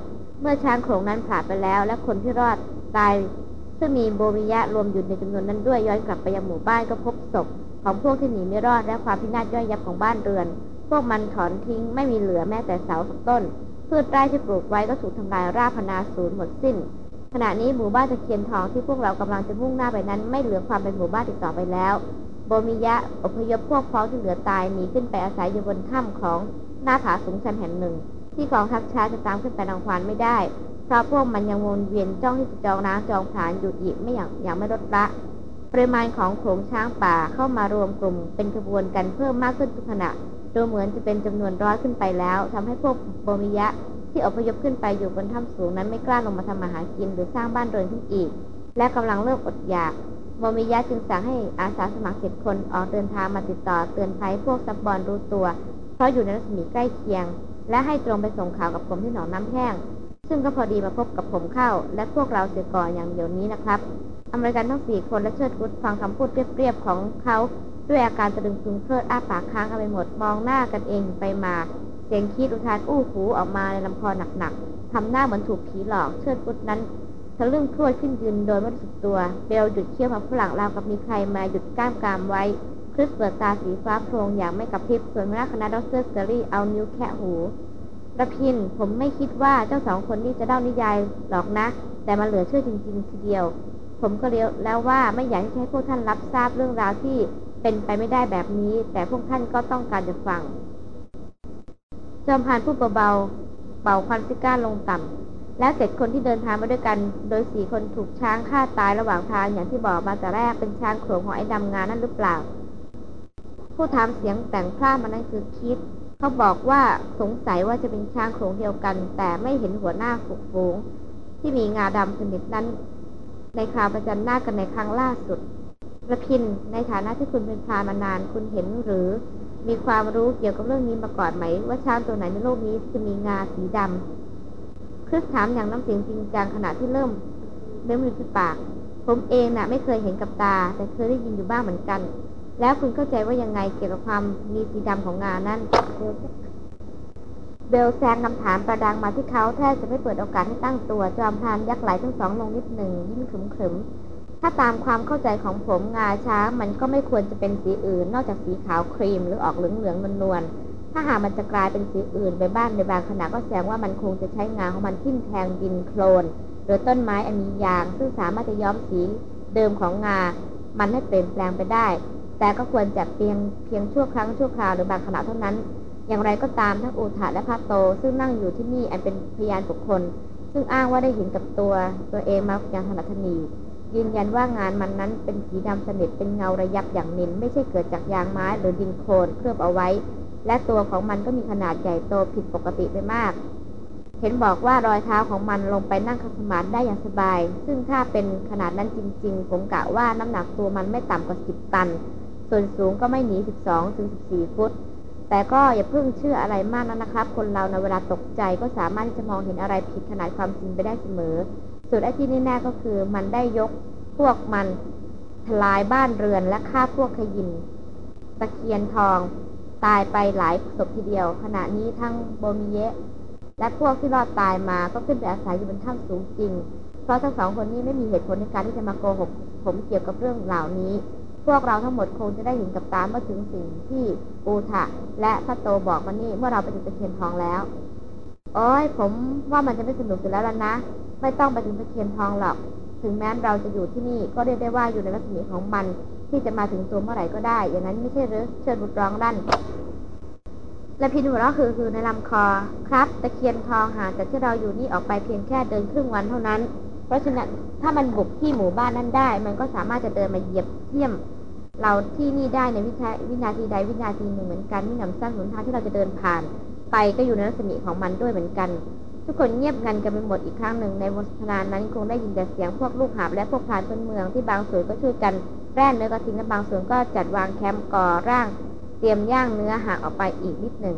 เมื่อช้างโขงนั้นผ่านไปแล้ว และคนที่รอดตายซึ่งมีโบมิยะรวมอยู่ในจำนวนนั้นด้วยย้อนกลับไปยังหมู่บ้านก็พบศพ ของพวกที่หนีไม่รอดและความพินาศย่อยยับของบ้านเรือน พวกมันถอนทิ้งไม่มีเหลือแม้แต่เสาสักต้น พืชไร่ที่ปลูกไว้ก็ถูกทำลายราพนาศูนย์หมดสิ้น ขณะนี้หมู่บ้านตะเคียนทองที่พวกเรากำลังจะมุ่งหน้าไปนั้น ไม่เหลือความเป็นหมู่บ้านอีกต่อไปแล้ว โบมิยะอพยพพวกพ้องที่เหลือตายหนีขึ้นไปอาศัยอยู่บนถ้ำของหน้าผาสูงชันแห่งหนึ่ง ที่กองทัพช้าจะตามขึ้นไปรังควานไม่ได้เพราะพวกมันยังวนเวียนจ้องที่จะจองน้ำจองผานหยุดหยิบไม่อย่างอย่างไม่ลดละ ปริมาณของโขงช้างป่าเข้ามารวมกลุ่ม เป็นขบวนกันเพิ่มมากขึ้นทุกขณะดูเหมือนจะเป็นจำนวนร้อยขึ้นไปแล้วทำให้พวกโบมิยะที่อพยพขึ้นไปอยู่บนถ้ำสูงนั้นไม่กล้าลงมาทำมาหากินหรือสร้างบ้านเรือนขึ้นอีก และกำลังเริ่มอดอยากโมมิยะจึงสั่งให้อาสาสมัครเจ็ดคนออกเดินทางมาติดต่อเตือนภัยพวกซับบอลรู้ตัว เพราะอยู่ในรัศมีใกล้เคียง และให้ตรงไปส่งข่าวกับผมที่หนองน้ำแห้ง ซึ่งก็พอดีมาพบกับผมเข้า และพวกเราเสียก่อนอย่างเดี๋ยวนี้นะครับ อเมริกันทั้งสี่คนและเชิดกุดฟังคำพูดเรียบๆของเขาด้วยอาการตะลึงพรึงเพริดอ้าปากค้างกันไปหมดมองหน้ากันเองไปมา เสียงคิดอุทานอู้หูออกมาในลำคอหนักๆทำหน้าเหมือนถูกผีหลอก เชิดวุธนั้นทะลึ่งพรวดขึ้นยืนโดยไม่รู้สึกตัว เบลหยุดเคี้ยวหมากฝรั่งราวกับมีใครมาหยุดก้ามกามไว้ คริสเปิดตาสีฟ้าโพลงอย่างไม่กระพริบส่วนหน้าคณะดรสเตอรี่เอานิ้วแคะหูระพิน ผมไม่คิดว่าเจ้าสองคนนี้จะเล่านิยายหรอกนะ แต่มาเหลือเชื่อจริง ๆ ทีเดียว ผมก็เลี้ยวแล้วว่าไม่อยากให้พวกท่านรับทราบเรื่องราวที่เป็นไปไม่ได้แบบนี้ แต่พวกท่านก็ต้องการจะฟังจอมพานพูดเบาๆ เป่าควันซิก้าลงต่ำ และเจ็ดคนที่เดินทางมาด้วยกัน โดยสี่คนถูกช้างฆ่าตายระหว่างทางอย่างที่บอกมาแต่แรกเป็นช้างโขงของไอ้ดำงานนั่นหรือเปล่า ผู้ทำเสียงแต่งพร่ามันนั้นคือคิด เขาบอกว่าสงสัยว่าจะเป็นช้างโขงเดียวกัน แต่ไม่เห็นหัวหน้าฝูกฝูงที่มีงาดำสนิทนั้น ในคราวประจันหน้ากันในครั้งล่าสุดระพินในฐานะที่คุณเป็นพรามานาน คุณเห็นหรือ มีความรู้เกี่ยวกับเรื่องนี้มาก่อนไหม ว่าช้างตัวไหนในโลกนี้จะมีงาสีดำคริสถามอย่างน้ำเสียงจริงจังขณะที่เริ่มเม้มริมฝีปาก ผมเองนะ่ะ ไม่เคยเห็นกับตา แต่เคยได้ยินอยู่บ้างเหมือนกัน แล้วคุณเข้าใจว่ายังไงเกี่ยวกับความมีสีดำของงานั่น เบลแซงคำถามประดังมาที่เขาแทบจะไม่เปิดโอกาสให้ตั้งตัว จอมพานยักไหลทั้งสองลงนิดหนึ่งยิ้มขึมขึมถ้าตามความเข้าใจของผมงาช้างมันก็ไม่ควรจะเป็นสีอื่น นอกจากสีขาวครีมหรือออกเหลืองเหลืองนวลๆถ้าหากมันจะกลายเป็นสีอื่นไปบ้างในบางขณะก็แสดงว่ามันคงจะใช้งาของมันทิ่มแทงดินโคลนหรือต้นไม้อันมียาง ซึ่งสามารถจะย้อมสีเดิมของงา มันให้เปลี่ยนแปลงไปได้ แต่ก็ควรจะเพียงเพียงชั่วครั้งชั่วคราวหรือบางขณะเท่านั้น อย่างไรก็ตามทั้งอูถาและพาโต ซึ่งนั่งอยู่ที่นี่อันเป็นพยานบุคคล ซึ่งอ้างว่าได้เห็นกับตัวตัวเองมาอย่างถนัดถนียืนยันว่างานมันนั้นเป็นสีดำสนิทเป็นเงาระยับอย่างนินไม่ใช่เกิดจากยางไม้หรือดินโคลนเคลือบเอาไว้ และตัวของมันก็มีขนาดใหญ่โตผิดปกติไปมาก เห็นบอกว่ารอยเท้าของมันลงไปนั่งคัสมาธิได้อย่างสบาย ซึ่งถ้าเป็นขนาดนั้นจริง ๆ ผมกะว่าน้ำหนักตัวมันไม่ต่ำกว่าสิบตัน ส่วนสูงก็ไม่หนีสิบสองถึงสิบสี่ฟุต แต่ก็อย่าเพิ่งเชื่ออะไรมากนะนะครับ คนเราในเวลาตกใจก็สามารถที่จะมองเห็นอะไรผิดขนาดความจริงไปได้เสมอ ส่วนไอ้ที่แน่ๆก็คือมันได้ยกพวกมันทลายบ้านเรือนและฆ่าพวกขยินตะเคียนทองตายไปหลายศพทีเดียว ขณะนี้ทั้งโบมิเยะ และพวกที่รอดตายมาก็ขึ้นไปอาศัยอยู่บนถ้ำสูงจริง เพราะทั้งสองคนนี้ไม่มีเหตุผลในการที่จะมาโกหกผมเกี่ยวกับเรื่องเหล่านี้ พวกเราทั้งหมดคงจะได้เห็นกับตาเมื่อถึงสิ่งที่ปูถะและพระโตบอกมานี่เมื่อเราไปถึงตะเคียนทองแล้วโอ้ยผมว่ามันจะไม่สนุกอยู่แล้วล่ะนะ ไม่ต้องไปถึงตะเคียนทองหรอก ถึงแม้เราจะอยู่ที่นี่ก็เรียกได้ว่าอยู่ในรัศมีของมัน ที่จะมาถึงตัวเมื่อไหร่ก็ได้ อย่างนั้นไม่ใช่หรือเชิญบุตรร้องดันและพินหัวเราะคือคือในลำคอครับตะเคียนทองห่างจากที่เราอยู่นี่ออกไปเพียงแค่เดินครึ่งวันเท่านั้น เพราะฉะนั้นถ้ามันบุกที่หมู่บ้านนั้นได้ มันก็สามารถจะเดินมาเหยียบเที่ยม เราที่นี่ได้ในวิชาวินาทีใดวินาทีหนึ่งเหมือนกันมีหนำสั้นหนทางที่เราจะเดินผ่าน ไปก็อยู่ในรัศมีของมันด้วยเหมือนกัน ทุกคนเงียบงันกันไปหมดอีกครั้งหนึ่งในวงสนทนานั้นคงได้ยินแต่เสียงพวกลูกหาบและพวกพานพื้นเมืองที่บางส่วนก็ช่วยกันแร่เนื้อกระทิงและบางส่วนก็จัดวางแคมป์ก่อร่าง เตรียมย่างเนื้อห่างออกไปอีกนิดหนึ่ง